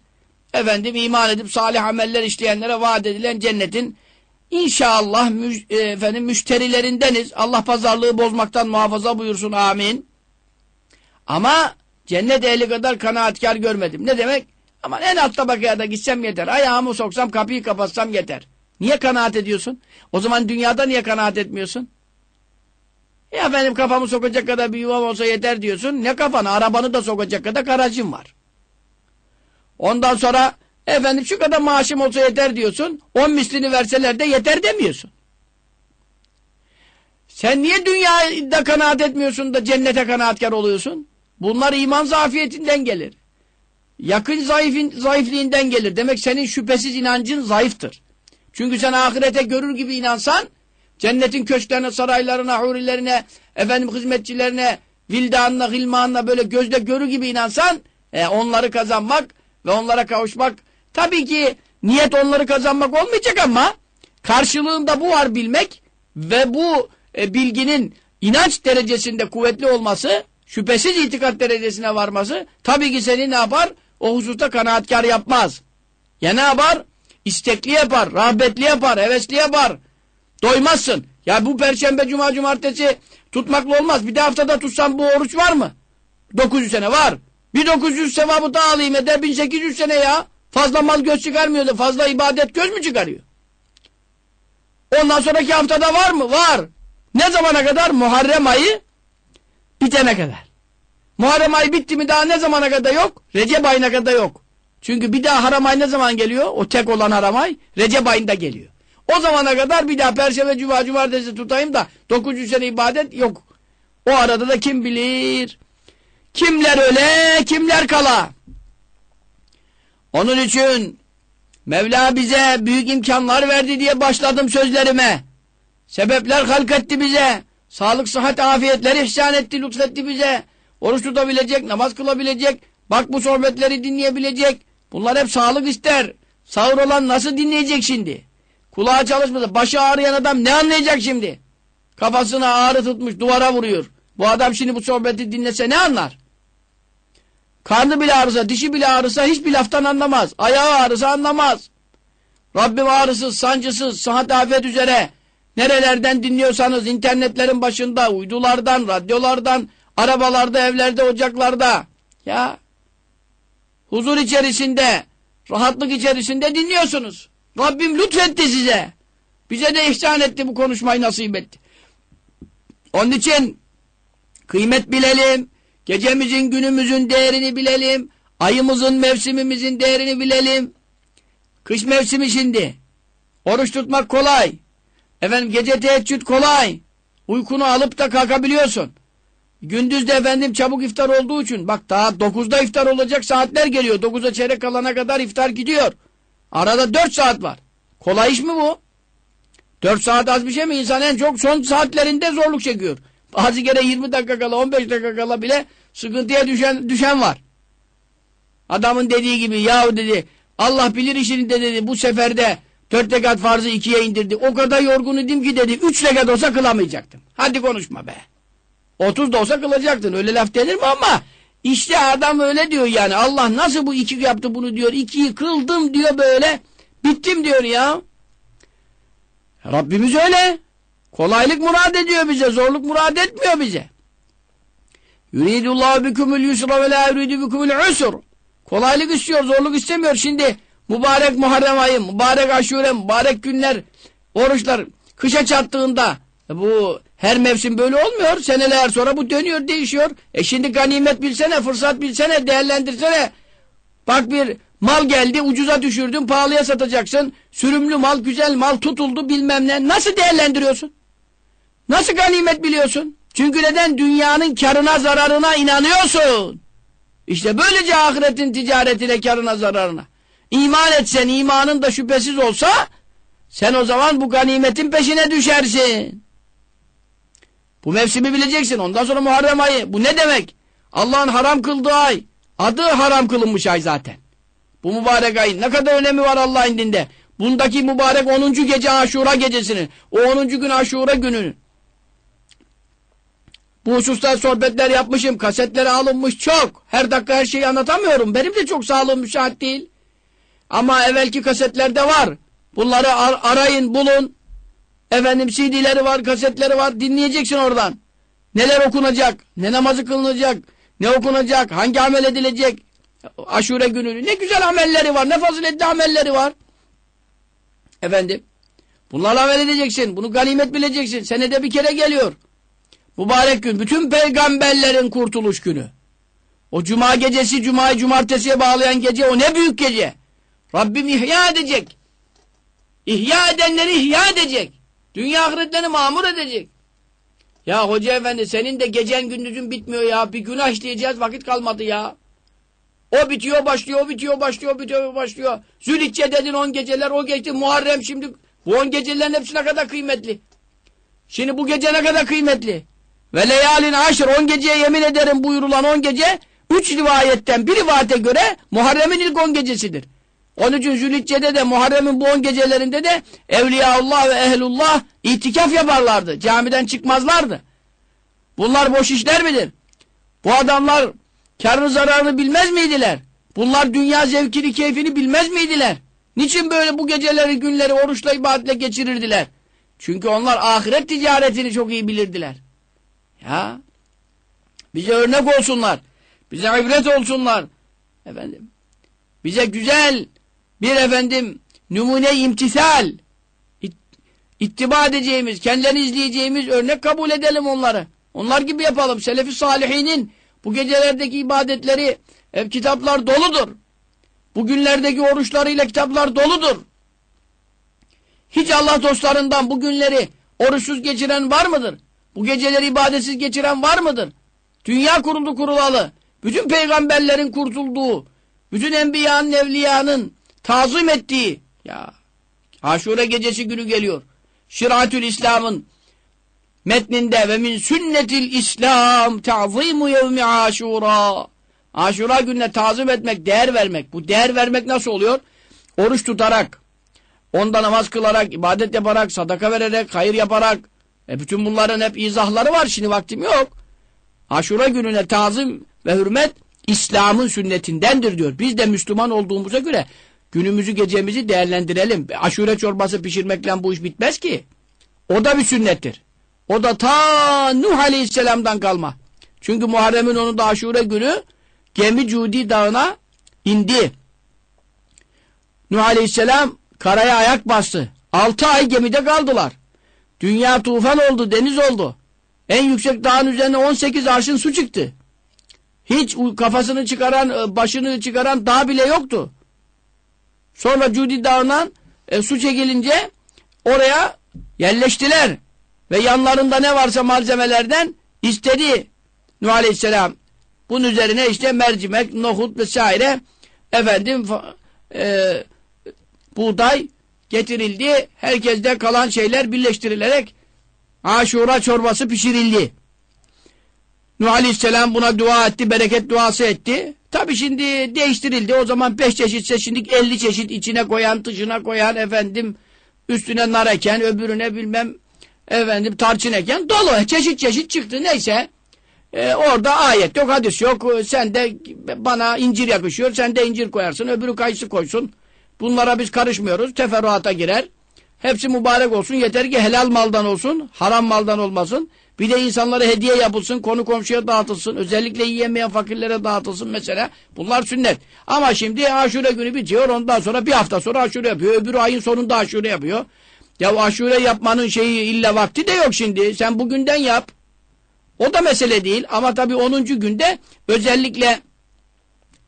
Efendim iman edip salih ameller işleyenlere vaat edilen cennetin inşallah müj, e, efendim müşterilerindeniz. Allah pazarlığı bozmaktan muhafaza buyursun amin. Ama cennet ehli kadar kanaatkar görmedim. Ne demek? Ama en alt tabakaya da gitsem yeter. Ayağımı soksam kapıyı kapatsam yeter. Niye kanaat ediyorsun? O zaman dünyada niye kanaat etmiyorsun? Ya benim kafamı sokacak kadar bir yuvam olsa yeter diyorsun. Ne kafanı? Arabanı da sokacak kadar garajım var. Ondan sonra efendim şu kadar maaşım olsa yeter diyorsun. On mislini verseler de yeter demiyorsun. Sen niye dünyada kanaat etmiyorsun da cennete kanaatkar oluyorsun? Bunlar iman zafiyetinden gelir. Yakın zayıfin, zayıfliğinden gelir. Demek senin şüphesiz inancın zayıftır. Çünkü sen ahirete görür gibi inansan Cennetin köşklerine, saraylarına, hurilerine, efendim hizmetçilerine, vildanına, hilmanına böyle gözde görü gibi inansan e, onları kazanmak ve onlara kavuşmak tabii ki niyet onları kazanmak olmayacak ama karşılığında bu var bilmek ve bu e, bilginin inanç derecesinde kuvvetli olması şüphesiz itikat derecesine varması tabii ki seni ne yapar? O hususta kanaatkar yapmaz. Ya ne yapar? İstekli yapar, rahbetli yapar, hevesli yapar. Doymazsın. Ya bu perşembe, cuma, cumartesi tutmakla olmaz. Bir de haftada tutsam bu oruç var mı? 900 sene var. Bir 900 sevabı da alayım eder 1800 sene ya. Fazla mal göz çıkarmıyor da fazla ibadet göz mü çıkarıyor? Ondan sonraki haftada var mı? Var. Ne zamana kadar? Muharrem ayı bitene kadar. Muharrem ayı bitti mi daha ne zamana kadar yok? Recep ayına kadar yok. Çünkü bir daha haram ay ne zaman geliyor? O tek olan haram ay Recep ayında geliyor. O zamana kadar bir daha Perşembe, Cuma, Cumartesi tutayım da 900 sene ibadet yok. O arada da kim bilir? Kimler öyle, kimler kala? Onun için Mevla bize büyük imkanlar verdi diye başladım sözlerime. Sebepler halketti bize. Sağlık, sıhhat, afiyetler ihsan etti, lütfetti bize. Oruç tutabilecek, namaz kılabilecek, bak bu sohbetleri dinleyebilecek. Bunlar hep sağlık ister. Sağır olan nasıl dinleyecek şimdi? Kulağı çalışmadı. Başı ağrıyan adam ne anlayacak şimdi? Kafasına ağrı tutmuş, duvara vuruyor. Bu adam şimdi bu sohbeti dinlese ne anlar? Karnı bile ağrısa, dişi bile ağrısa hiçbir laftan anlamaz. Ayağı ağrısa anlamaz. Rabbim ağrısız, sancısız, sıhhat afet üzere nerelerden dinliyorsanız internetlerin başında, uydulardan, radyolardan, arabalarda, evlerde, ocaklarda ya huzur içerisinde, rahatlık içerisinde dinliyorsunuz. Rabbim lütfetti size. Bize de ihsan etti bu konuşmayı nasip etti. Onun için kıymet bilelim, Gecemizin günümüzün değerini bilelim. Ayımızın mevsimimizin değerini bilelim. Kış mevsimi şimdi. Oruç tutmak kolay. Efendim gece teheccüd kolay. Uykunu alıp da kalkabiliyorsun. Gündüz de efendim çabuk iftar olduğu için bak daha dokuzda iftar olacak saatler geliyor. Dokuzda çeyrek kalana kadar iftar gidiyor. Arada dört saat var. Kolay iş mi bu? Dört saat az bir şey mi? İnsan en çok son saatlerinde zorluk çekiyor. Bazı kere 20 dakika kala 15 dakika kala bile sıkıntıya düşen düşen var. Adamın dediği gibi yahu dedi Allah bilir işini de dedi bu seferde dört rekat farzı ikiye indirdi. O kadar yorgun idim ki dedi üç rekat olsa kılamayacaktım. Hadi konuşma be. Otuz da olsa kılacaktın. Öyle laf denir mi ama işte adam öyle diyor yani. Allah nasıl bu iki yaptı bunu diyor. İkiyi kıldım diyor böyle. Bittim diyor ya. Rabbimiz öyle. Kolaylık murad ediyor bize. Zorluk murad etmiyor bize. Yuridullahu bikumul yusra ve la yuridu bikumul usur. Kolaylık istiyor, zorluk istemiyor. Şimdi mübarek Muharrem ayı, mübarek aşure, mübarek günler, oruçlar kışa çattığında bu her mevsim böyle olmuyor. Seneler sonra bu dönüyor, değişiyor. E şimdi ganimet bilsene, fırsat bilsene, değerlendirsene. Bak bir mal geldi, ucuza düşürdün, pahalıya satacaksın. Sürümlü mal, güzel mal tutuldu bilmem ne. Nasıl değerlendiriyorsun? Nasıl ganimet biliyorsun? Çünkü neden? Dünyanın karına zararına inanıyorsun. İşte böylece ahiretin ticaretine karına zararına. İman etsen imanın da şüphesiz olsa sen o zaman bu ganimetin peşine düşersin. Bu mevsimi bileceksin. Ondan sonra Muharrem ayı. Bu ne demek? Allah'ın haram kıldığı ay. Adı haram kılınmış ay zaten. Bu mübarek ayın ne kadar önemi var Allah'ın dinde. Bundaki mübarek 10. gece aşura gecesinin. O 10. gün aşura gününün. Bu hususta sohbetler yapmışım. Kasetlere alınmış çok. Her dakika her şeyi anlatamıyorum. Benim de çok sağlığım müsait değil. Ama evvelki kasetlerde var. Bunları ar arayın, bulun. Efendim CD'leri var, kasetleri var. Dinleyeceksin oradan. Neler okunacak, ne namazı kılınacak, ne okunacak, hangi amel edilecek. Aşure gününü. Ne güzel amelleri var, ne faziletli amelleri var. Efendim. Bunlarla amel edeceksin. Bunu ganimet bileceksin. Senede bir kere geliyor. Mübarek gün. Bütün peygamberlerin kurtuluş günü. O cuma gecesi, cumayı cumartesiye bağlayan gece o ne büyük gece. Rabbim ihya edecek. İhya edenleri ihya edecek. Dünya ahiretlerini mamur edecek. Ya hoca efendi senin de gecen gündüzün bitmiyor ya. Bir günah işleyeceğiz vakit kalmadı ya. O bitiyor başlıyor, o bitiyor başlıyor, bitiyor başlıyor. Zülhicce dedin on geceler, o geçti. Muharrem şimdi. Bu on gecelerin hepsi ne kadar kıymetli. Şimdi bu gece ne kadar kıymetli. Ve leyalin aşır on geceye yemin ederim buyurulan on gece üç rivayetten bir rivayete göre Muharrem'in ilk on gecesidir. Onun için Zülhicce'de de Muharrem'in bu on gecelerinde de Evliyaullah ve Ehlullah itikaf yaparlardı. Camiden çıkmazlardı. Bunlar boş işler midir? Bu adamlar karını zararını bilmez miydiler? Bunlar dünya zevkini keyfini bilmez miydiler? Niçin böyle bu geceleri günleri oruçla ibadetle geçirirdiler? Çünkü onlar ahiret ticaretini çok iyi bilirdiler. Ya bize örnek olsunlar. Bize ibret olsunlar. Efendim bize güzel bir efendim numune imtisal ittiba edeceğimiz, kendilerini izleyeceğimiz örnek kabul edelim onları. Onlar gibi yapalım. Selefi salihinin bu gecelerdeki ibadetleri ev kitaplar doludur. Bugünlerdeki oruçlarıyla kitaplar doludur. Hiç Allah dostlarından bu günleri oruçsuz geçiren var mıdır? Bu geceleri ibadetsiz geçiren var mıdır? Dünya kuruldu kurulalı. Bütün peygamberlerin kurtulduğu, bütün enbiyanın, evliyanın tazim ettiği, ya Aşure gecesi günü geliyor. Şiratül İslam'ın metninde ve min sünnetil İslam ta'zimu yevmi aşura. Aşura gününe tazim etmek, değer vermek. Bu değer vermek nasıl oluyor? Oruç tutarak, onda namaz kılarak, ibadet yaparak, sadaka vererek, hayır yaparak. E bütün bunların hep izahları var. Şimdi vaktim yok. Aşura gününe tazim ve hürmet İslam'ın sünnetindendir diyor. Biz de Müslüman olduğumuza göre günümüzü gecemizi değerlendirelim. Aşure çorbası pişirmekle bu iş bitmez ki. O da bir sünnettir. O da ta Nuh Aleyhisselam'dan kalma. Çünkü Muharrem'in onun da aşure günü gemi Cudi dağına indi. Nuh Aleyhisselam karaya ayak bastı. Altı ay gemide kaldılar. Dünya tufan oldu, deniz oldu. En yüksek dağın üzerine 18 arşın su çıktı. Hiç kafasını çıkaran, e, başını çıkaran dağ bile yoktu. Sonra Cudi dağından e, su çekilince oraya yerleştiler. Ve yanlarında ne varsa malzemelerden istedi Nuh Aleyhisselam. Bunun üzerine işte mercimek, nohut vesaire efendim e, buğday getirildi. Herkeste kalan şeyler birleştirilerek aşura çorbası pişirildi. Nuh Aleyhisselam buna dua etti, bereket duası etti. Tabi şimdi değiştirildi. O zaman beş çeşitse şimdi elli çeşit içine koyan, dışına koyan efendim üstüne nar eken, öbürüne bilmem efendim tarçın eken dolu. Çeşit çeşit çıktı. Neyse e, orada ayet yok, hadis yok. Sen de bana incir yakışıyor. Sen de incir koyarsın. Öbürü kayısı koysun. Bunlara biz karışmıyoruz. Teferruata girer. Hepsi mübarek olsun. Yeter ki helal maldan olsun. Haram maldan olmasın. Bir de insanlara hediye yapılsın, konu komşuya dağıtılsın, özellikle yiyemeyen fakirlere dağıtılsın mesela. Bunlar sünnet. Ama şimdi aşure günü bitiyor, ondan sonra bir hafta sonra aşure yapıyor, öbürü ayın sonunda aşure yapıyor. Ya aşure yapmanın şeyi illa vakti de yok şimdi. Sen bugünden yap. O da mesele değil ama tabii 10. günde özellikle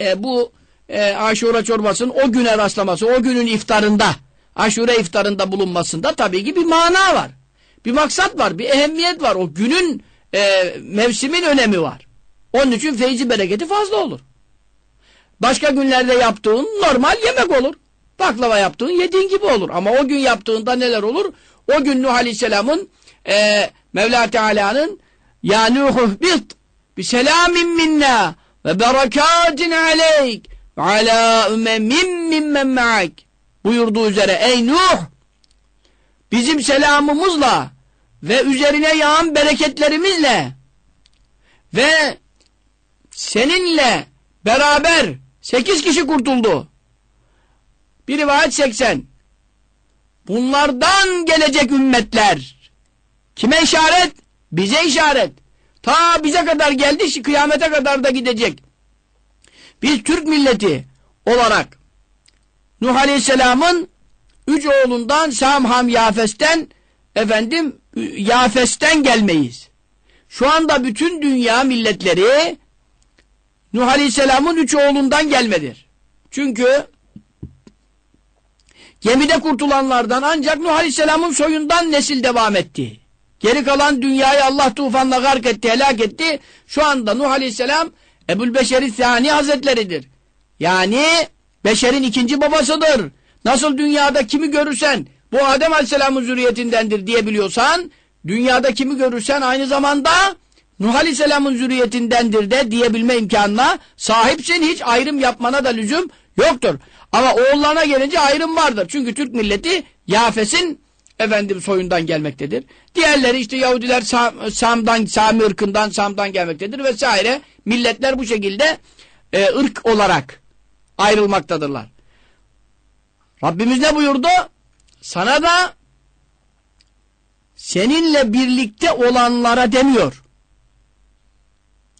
e, bu e, aşure çorbasının o güne rastlaması, o günün iftarında, aşure iftarında bulunmasında tabii ki bir mana var. Bir maksat var, bir ehemmiyet var. O günün e, mevsimin önemi var. Onun için feyzi bereketi fazla olur. Başka günlerde yaptığın normal yemek olur. Baklava yaptığın yediğin gibi olur. Ama o gün yaptığında neler olur? O gün Nuh Aleyhisselam'ın e, Mevla Teala'nın Ya Nuh bit bi selamin minna ve berekatin aleyk ve ala ümemin mimmen ma'ak buyurduğu üzere ey Nuh bizim selamımızla ve üzerine yağan bereketlerimizle ve seninle beraber sekiz kişi kurtuldu. Bir rivayet seksen. Bunlardan gelecek ümmetler. Kime işaret? Bize işaret. Ta bize kadar geldi, kıyamete kadar da gidecek. Biz Türk milleti olarak Nuh Aleyhisselam'ın üç oğlundan Sam Ham Yafes'ten efendim Yafes'ten gelmeyiz. Şu anda bütün dünya milletleri Nuh Aleyhisselam'ın üç oğlundan gelmedir. Çünkü gemide kurtulanlardan ancak Nuh Aleyhisselam'ın soyundan nesil devam etti. Geri kalan dünyayı Allah tufanla gark etti, helak etti. Şu anda Nuh Aleyhisselam Ebul Beşeri Sani Hazretleridir. Yani beşerin ikinci babasıdır. Nasıl dünyada kimi görürsen bu Adem Aleyhisselam'ın zürriyetindendir diyebiliyorsan dünyada kimi görürsen aynı zamanda Nuh Aleyhisselam'ın zürriyetindendir de diyebilme imkanına sahipsin. Hiç ayrım yapmana da lüzum yoktur. Ama oğullarına gelince ayrım vardır. Çünkü Türk milleti Yafes'in efendim soyundan gelmektedir. Diğerleri işte Yahudiler Sam, Sam'dan, Sami ırkından, Sam'dan gelmektedir vesaire. Milletler bu şekilde e, ırk olarak ayrılmaktadırlar. Rabbimiz ne buyurdu? Sana da seninle birlikte olanlara demiyor.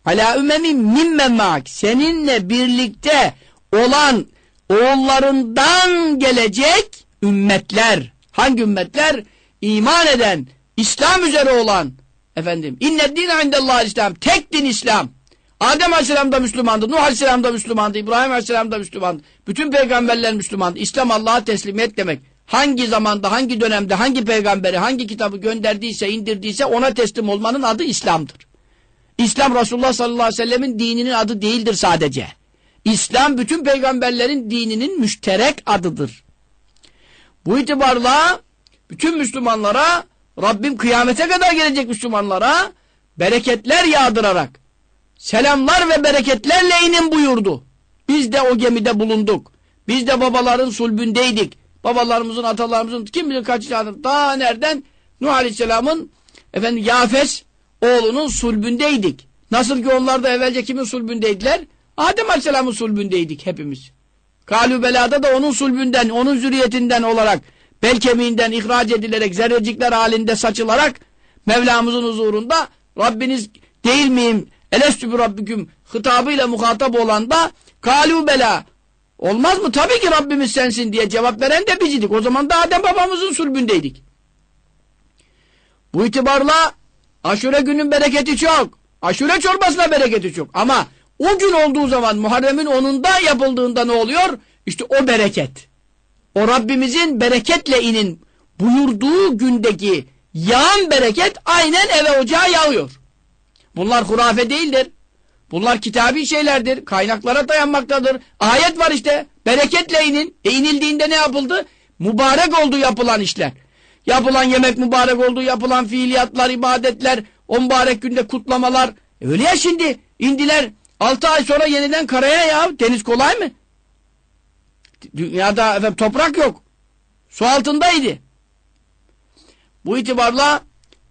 Ala ümemin mimmen ma'ak. Seninle birlikte olan oğullarından gelecek ümmetler. Hangi ümmetler? İman eden, İslam üzere olan efendim. İnned dine indellâh İslam. Tek din İslam. Adem Aleyhisselam da Müslümandı, Nuh Aleyhisselam da Müslümandı, İbrahim Aleyhisselam da Müslümandı. Bütün peygamberler Müslümandı. İslam Allah'a teslimiyet demek. Hangi zamanda, hangi dönemde, hangi peygamberi, hangi kitabı gönderdiyse, indirdiyse ona teslim olmanın adı İslam'dır. İslam Resulullah sallallahu aleyhi ve sellemin dininin adı değildir sadece. İslam bütün peygamberlerin dininin müşterek adıdır. Bu itibarla bütün Müslümanlara Rabbim kıyamete kadar gelecek Müslümanlara bereketler yağdırarak selamlar ve bereketlerle inin buyurdu. Biz de o gemide bulunduk. Biz de babaların sulbündeydik. Babalarımızın, atalarımızın kim bilir kaç tane daha nereden Nuh Aleyhisselam'ın efendim Yafes oğlunun sulbündeydik. Nasıl ki onlar da evvelce kimin sulbündeydiler? Adem Aleyhisselam'ın sulbündeydik hepimiz. Kalü belada da onun sulbünden, onun zürriyetinden olarak bel kemiğinden ihraç edilerek zerrecikler halinde saçılarak Mevlamızın huzurunda Rabbiniz değil miyim? Elestü bi Rabbiküm hitabıyla muhatap olan da kalü bela olmaz mı? Tabii ki Rabbimiz sensin diye cevap veren de bizdik. O zaman da Adem babamızın sulbündeydik. Bu itibarla aşure günün bereketi çok. Aşure çorbasına bereketi çok. Ama o gün olduğu zaman Muharrem'in onunda yapıldığında ne oluyor? İşte o bereket. O Rabbimizin bereketle inin buyurduğu gündeki yağan bereket aynen eve ocağa yağıyor. Bunlar hurafe değildir. Bunlar kitabi şeylerdir. Kaynaklara dayanmaktadır. Ayet var işte. Bereketle inin. E inildiğinde ne yapıldı? Mübarek oldu yapılan işler. Yapılan yemek mübarek oldu. Yapılan fiiliyatlar, ibadetler, o mübarek günde kutlamalar. E öyle ya şimdi. indiler. Altı ay sonra yeniden karaya ya. Deniz kolay mı? Dünyada efendim, toprak yok. Su altındaydı. Bu itibarla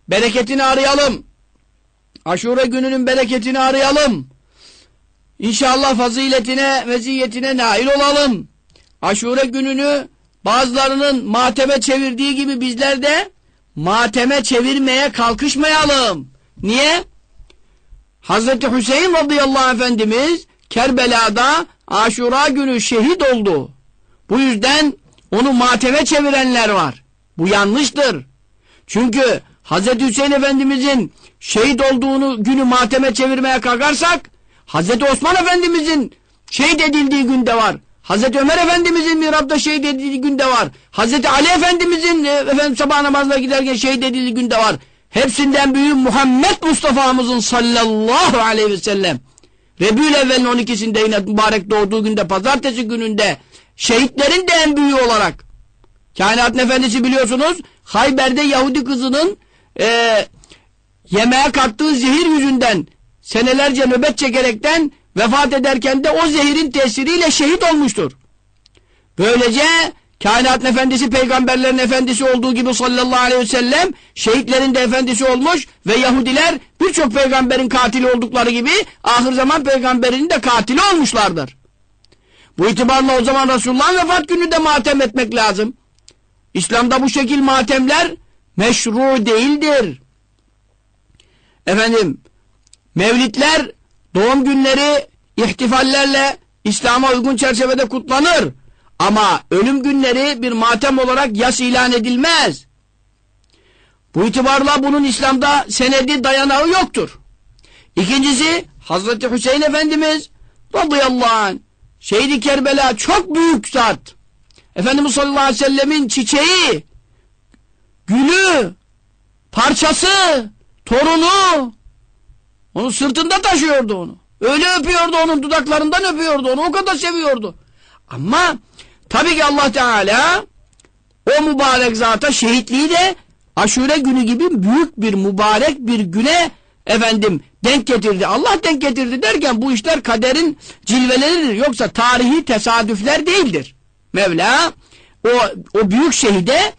bereketini arayalım. Aşure gününün bereketini arayalım. İnşallah faziletine, veziyetine nail olalım. Aşure gününü bazılarının mateme çevirdiği gibi bizler de mateme çevirmeye kalkışmayalım. Niye? Hazreti Hüseyin radıyallahu efendimiz Kerbela'da Aşura günü şehit oldu. Bu yüzden onu mateme çevirenler var. Bu yanlıştır. Çünkü Hazreti Hüseyin Efendimizin şehit olduğunu günü mateme çevirmeye kalkarsak Hazreti Osman Efendimizin şehit edildiği günde var. Hazreti Ömer Efendimizin mirapta şehit edildiği günde var. Hazreti Ali Efendimizin e, efendim sabah namazına giderken şehit edildiği günde var. Hepsinden büyük Muhammed Mustafa'mızın sallallahu aleyhi ve sellem Rebül evvelin 12'sinde yine mübarek doğduğu günde pazartesi gününde şehitlerin de en büyüğü olarak kainatın efendisi biliyorsunuz Hayber'de Yahudi kızının e, yemeğe kattığı zehir yüzünden senelerce nöbet çekerekten vefat ederken de o zehirin tesiriyle şehit olmuştur. Böylece kainatın efendisi peygamberlerin efendisi olduğu gibi sallallahu aleyhi ve sellem şehitlerin de efendisi olmuş ve Yahudiler birçok peygamberin katili oldukları gibi ahir zaman peygamberinin de katili olmuşlardır. Bu itibarla o zaman Resulullah'ın vefat günü de matem etmek lazım. İslam'da bu şekil matemler meşru değildir. Efendim, mevlitler, doğum günleri, ihtifallerle İslam'a uygun çerçevede kutlanır. Ama ölüm günleri bir matem olarak yas ilan edilmez. Bu itibarla bunun İslam'da senedi dayanağı yoktur. İkincisi Hazreti Hüseyin Efendimiz radıyallahu anh Şehit-i Kerbela çok büyük zat. Efendimiz sallallahu aleyhi ve sellemin çiçeği, gülü, parçası, torunu, onun sırtında taşıyordu onu. Öyle öpüyordu onun dudaklarından öpüyordu onu. O kadar seviyordu. Ama tabii ki Allah Teala o mübarek zata şehitliği de aşure günü gibi büyük bir mübarek bir güne efendim denk getirdi. Allah denk getirdi derken bu işler kaderin cilveleridir. Yoksa tarihi tesadüfler değildir. Mevla o, o büyük şehide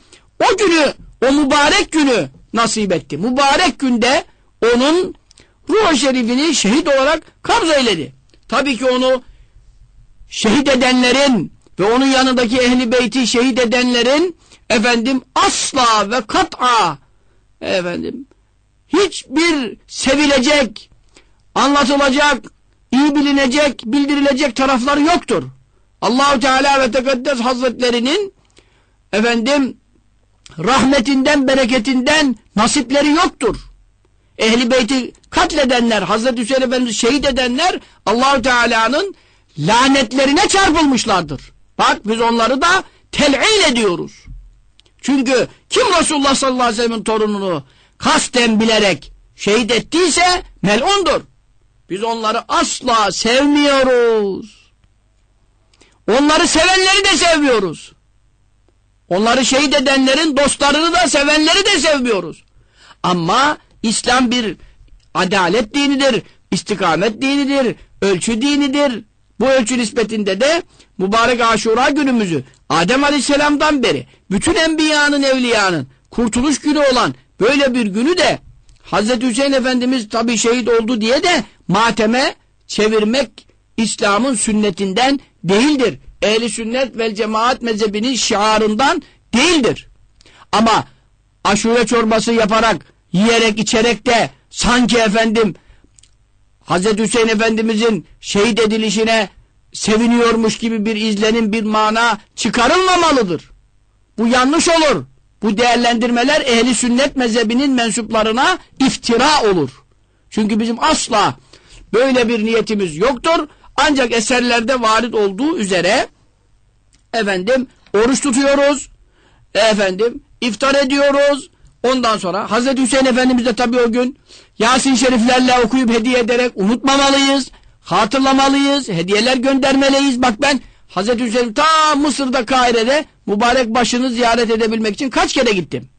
o günü, o mübarek günü nasip etti. Mübarek günde onun ruh şerifini şehit olarak kabz eyledi. Tabii ki onu şehit edenlerin ve onun yanındaki ehli beyti şehit edenlerin efendim asla ve kat'a efendim hiçbir sevilecek, anlatılacak, iyi bilinecek, bildirilecek tarafları yoktur. Allahu Teala ve Tekaddes Hazretlerinin efendim rahmetinden, bereketinden nasipleri yoktur. Ehli beyti katledenler, Hazreti Hüseyin Efendimiz şehit edenler Allahu Teala'nın lanetlerine çarpılmışlardır. Bak biz onları da tel'in ediyoruz. Çünkü kim Resulullah sallallahu aleyhi ve sellem'in torununu kasten bilerek şehit ettiyse melundur. Biz onları asla sevmiyoruz. Onları sevenleri de sevmiyoruz. Onları şehit edenlerin dostlarını da sevenleri de sevmiyoruz. Ama İslam bir adalet dinidir, istikamet dinidir, ölçü dinidir. Bu ölçü nispetinde de mübarek aşura günümüzü Adem Aleyhisselam'dan beri bütün enbiyanın evliyanın kurtuluş günü olan böyle bir günü de Hazreti Hüseyin Efendimiz tabi şehit oldu diye de mateme çevirmek İslam'ın sünnetinden değildir. Ehli sünnet vel cemaat mezhebinin şiarından değildir. Ama aşure çorbası yaparak, yiyerek, içerek de sanki efendim Hazreti Hüseyin Efendimizin şehit edilişine seviniyormuş gibi bir izlenim, bir mana çıkarılmamalıdır. Bu yanlış olur. Bu değerlendirmeler ehli sünnet mezhebinin mensuplarına iftira olur. Çünkü bizim asla böyle bir niyetimiz yoktur. Ancak eserlerde varit olduğu üzere efendim oruç tutuyoruz. Efendim iftar ediyoruz. Ondan sonra Hazreti Hüseyin Efendimiz de tabii o gün Yasin şeriflerle okuyup hediye ederek unutmamalıyız. Hatırlamalıyız. Hediyeler göndermeliyiz. Bak ben Hazreti Hüseyin ta Mısır'da Kahire'de mübarek başını ziyaret edebilmek için kaç kere gittim.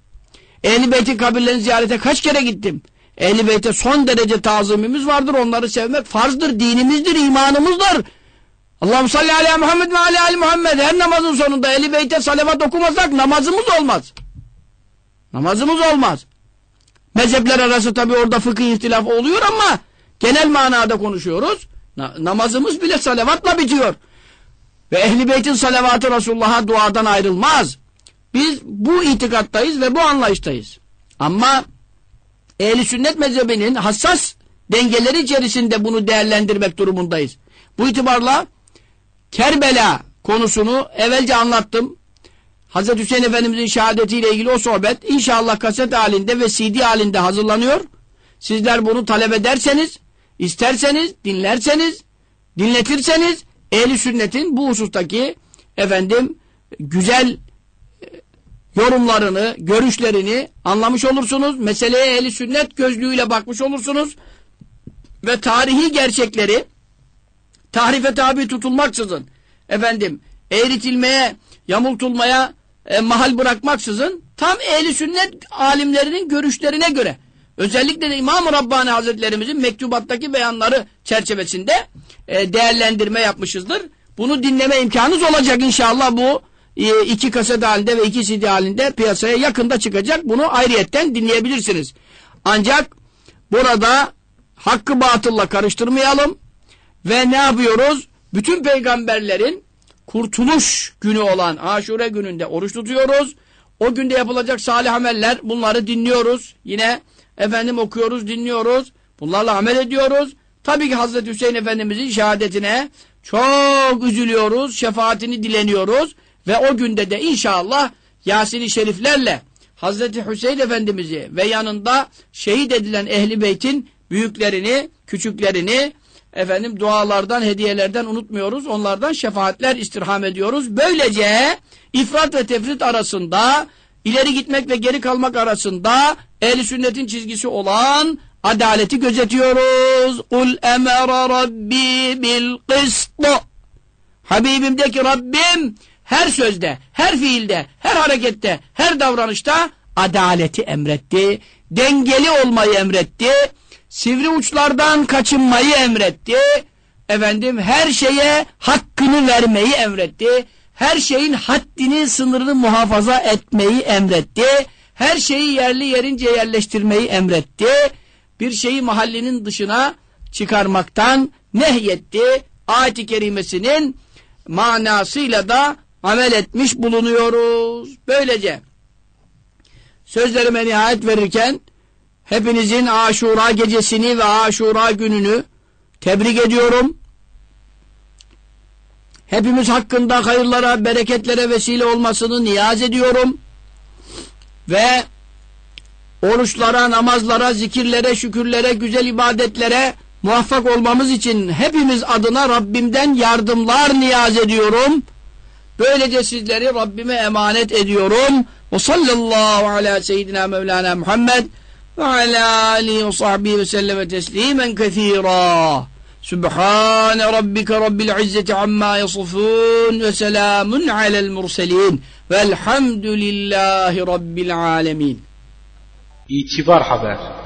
Ehli Beyt'in kabirlerini ziyarete kaç kere gittim. Ehli Beyt'e son derece tazimimiz vardır. Onları sevmek farzdır, dinimizdir, imanımızdır. Allah'ım salli ala Muhammed ve ala ali Muhammed. Her namazın sonunda Ehli Beyt'e salavat okumasak namazımız olmaz. Namazımız olmaz. Mezhepler arası tabi orada fıkıh ihtilafı oluyor ama genel manada konuşuyoruz. Na namazımız bile salavatla bitiyor. Ve Ehli Beyt'in salavatı Resulullah'a duadan ayrılmaz. Biz bu itikattayız ve bu anlayıştayız. Ama ehli sünnet mezhebinin hassas dengeleri içerisinde bunu değerlendirmek durumundayız. Bu itibarla Kerbela konusunu evvelce anlattım. Hazreti Hüseyin Efendimizin şehadetiyle ilgili o sohbet inşallah kaset halinde ve CD halinde hazırlanıyor. Sizler bunu talep ederseniz, isterseniz, dinlerseniz, dinletirseniz ehli sünnetin bu husustaki efendim güzel e, yorumlarını, görüşlerini anlamış olursunuz. Meseleye ehli sünnet gözlüğüyle bakmış olursunuz. Ve tarihi gerçekleri tahrife tabi tutulmaksızın efendim eğritilmeye, yamultulmaya e, mahal bırakmaksızın tam ehli sünnet alimlerinin görüşlerine göre özellikle de İmam-ı Rabbani Hazretlerimizin mektubattaki beyanları çerçevesinde e, değerlendirme yapmışızdır. Bunu dinleme imkanınız olacak inşallah bu e, iki kaset halinde ve iki CD halinde piyasaya yakında çıkacak. Bunu ayrıyetten dinleyebilirsiniz. Ancak burada hakkı batılla karıştırmayalım ve ne yapıyoruz? Bütün peygamberlerin kurtuluş günü olan aşure gününde oruç tutuyoruz. O günde yapılacak salih ameller bunları dinliyoruz. Yine efendim okuyoruz, dinliyoruz. Bunlarla amel ediyoruz. Tabii ki Hazreti Hüseyin Efendimizin şehadetine çok üzülüyoruz. Şefaatini dileniyoruz. Ve o günde de inşallah Yasin-i Şeriflerle Hazreti Hüseyin Efendimiz'i ve yanında şehit edilen Ehli Beyt'in büyüklerini, küçüklerini efendim dualardan, hediyelerden unutmuyoruz. Onlardan şefaatler istirham ediyoruz. Böylece ifrat ve tefrit arasında ileri gitmek ve geri kalmak arasında ehli sünnetin çizgisi olan adaleti gözetiyoruz. Kul emere rabbi bil kıst. Habibim de ki Rabbim her sözde, her fiilde, her harekette, her davranışta adaleti emretti. Dengeli olmayı emretti sivri uçlardan kaçınmayı emretti. Efendim her şeye hakkını vermeyi emretti. Her şeyin haddini, sınırını muhafaza etmeyi emretti. Her şeyi yerli yerince yerleştirmeyi emretti. Bir şeyi mahallinin dışına çıkarmaktan nehyetti. Ayet-i kerimesinin manasıyla da amel etmiş bulunuyoruz. Böylece sözlerime nihayet verirken hepinizin aşura gecesini ve aşura gününü tebrik ediyorum. Hepimiz hakkında hayırlara, bereketlere vesile olmasını niyaz ediyorum. Ve oruçlara, namazlara, zikirlere, şükürlere, güzel ibadetlere muvaffak olmamız için hepimiz adına Rabbimden yardımlar niyaz ediyorum. Böylece sizleri Rabbime emanet ediyorum. Ve sallallahu ala seyyidina Mevlana Muhammed وعلى آله وصحبه وسلم تسليما كثيرا. سبحان ربك رب العزة عما يصفون وسلام على المرسلين والحمد لله رب العالمين. İtibar Haber.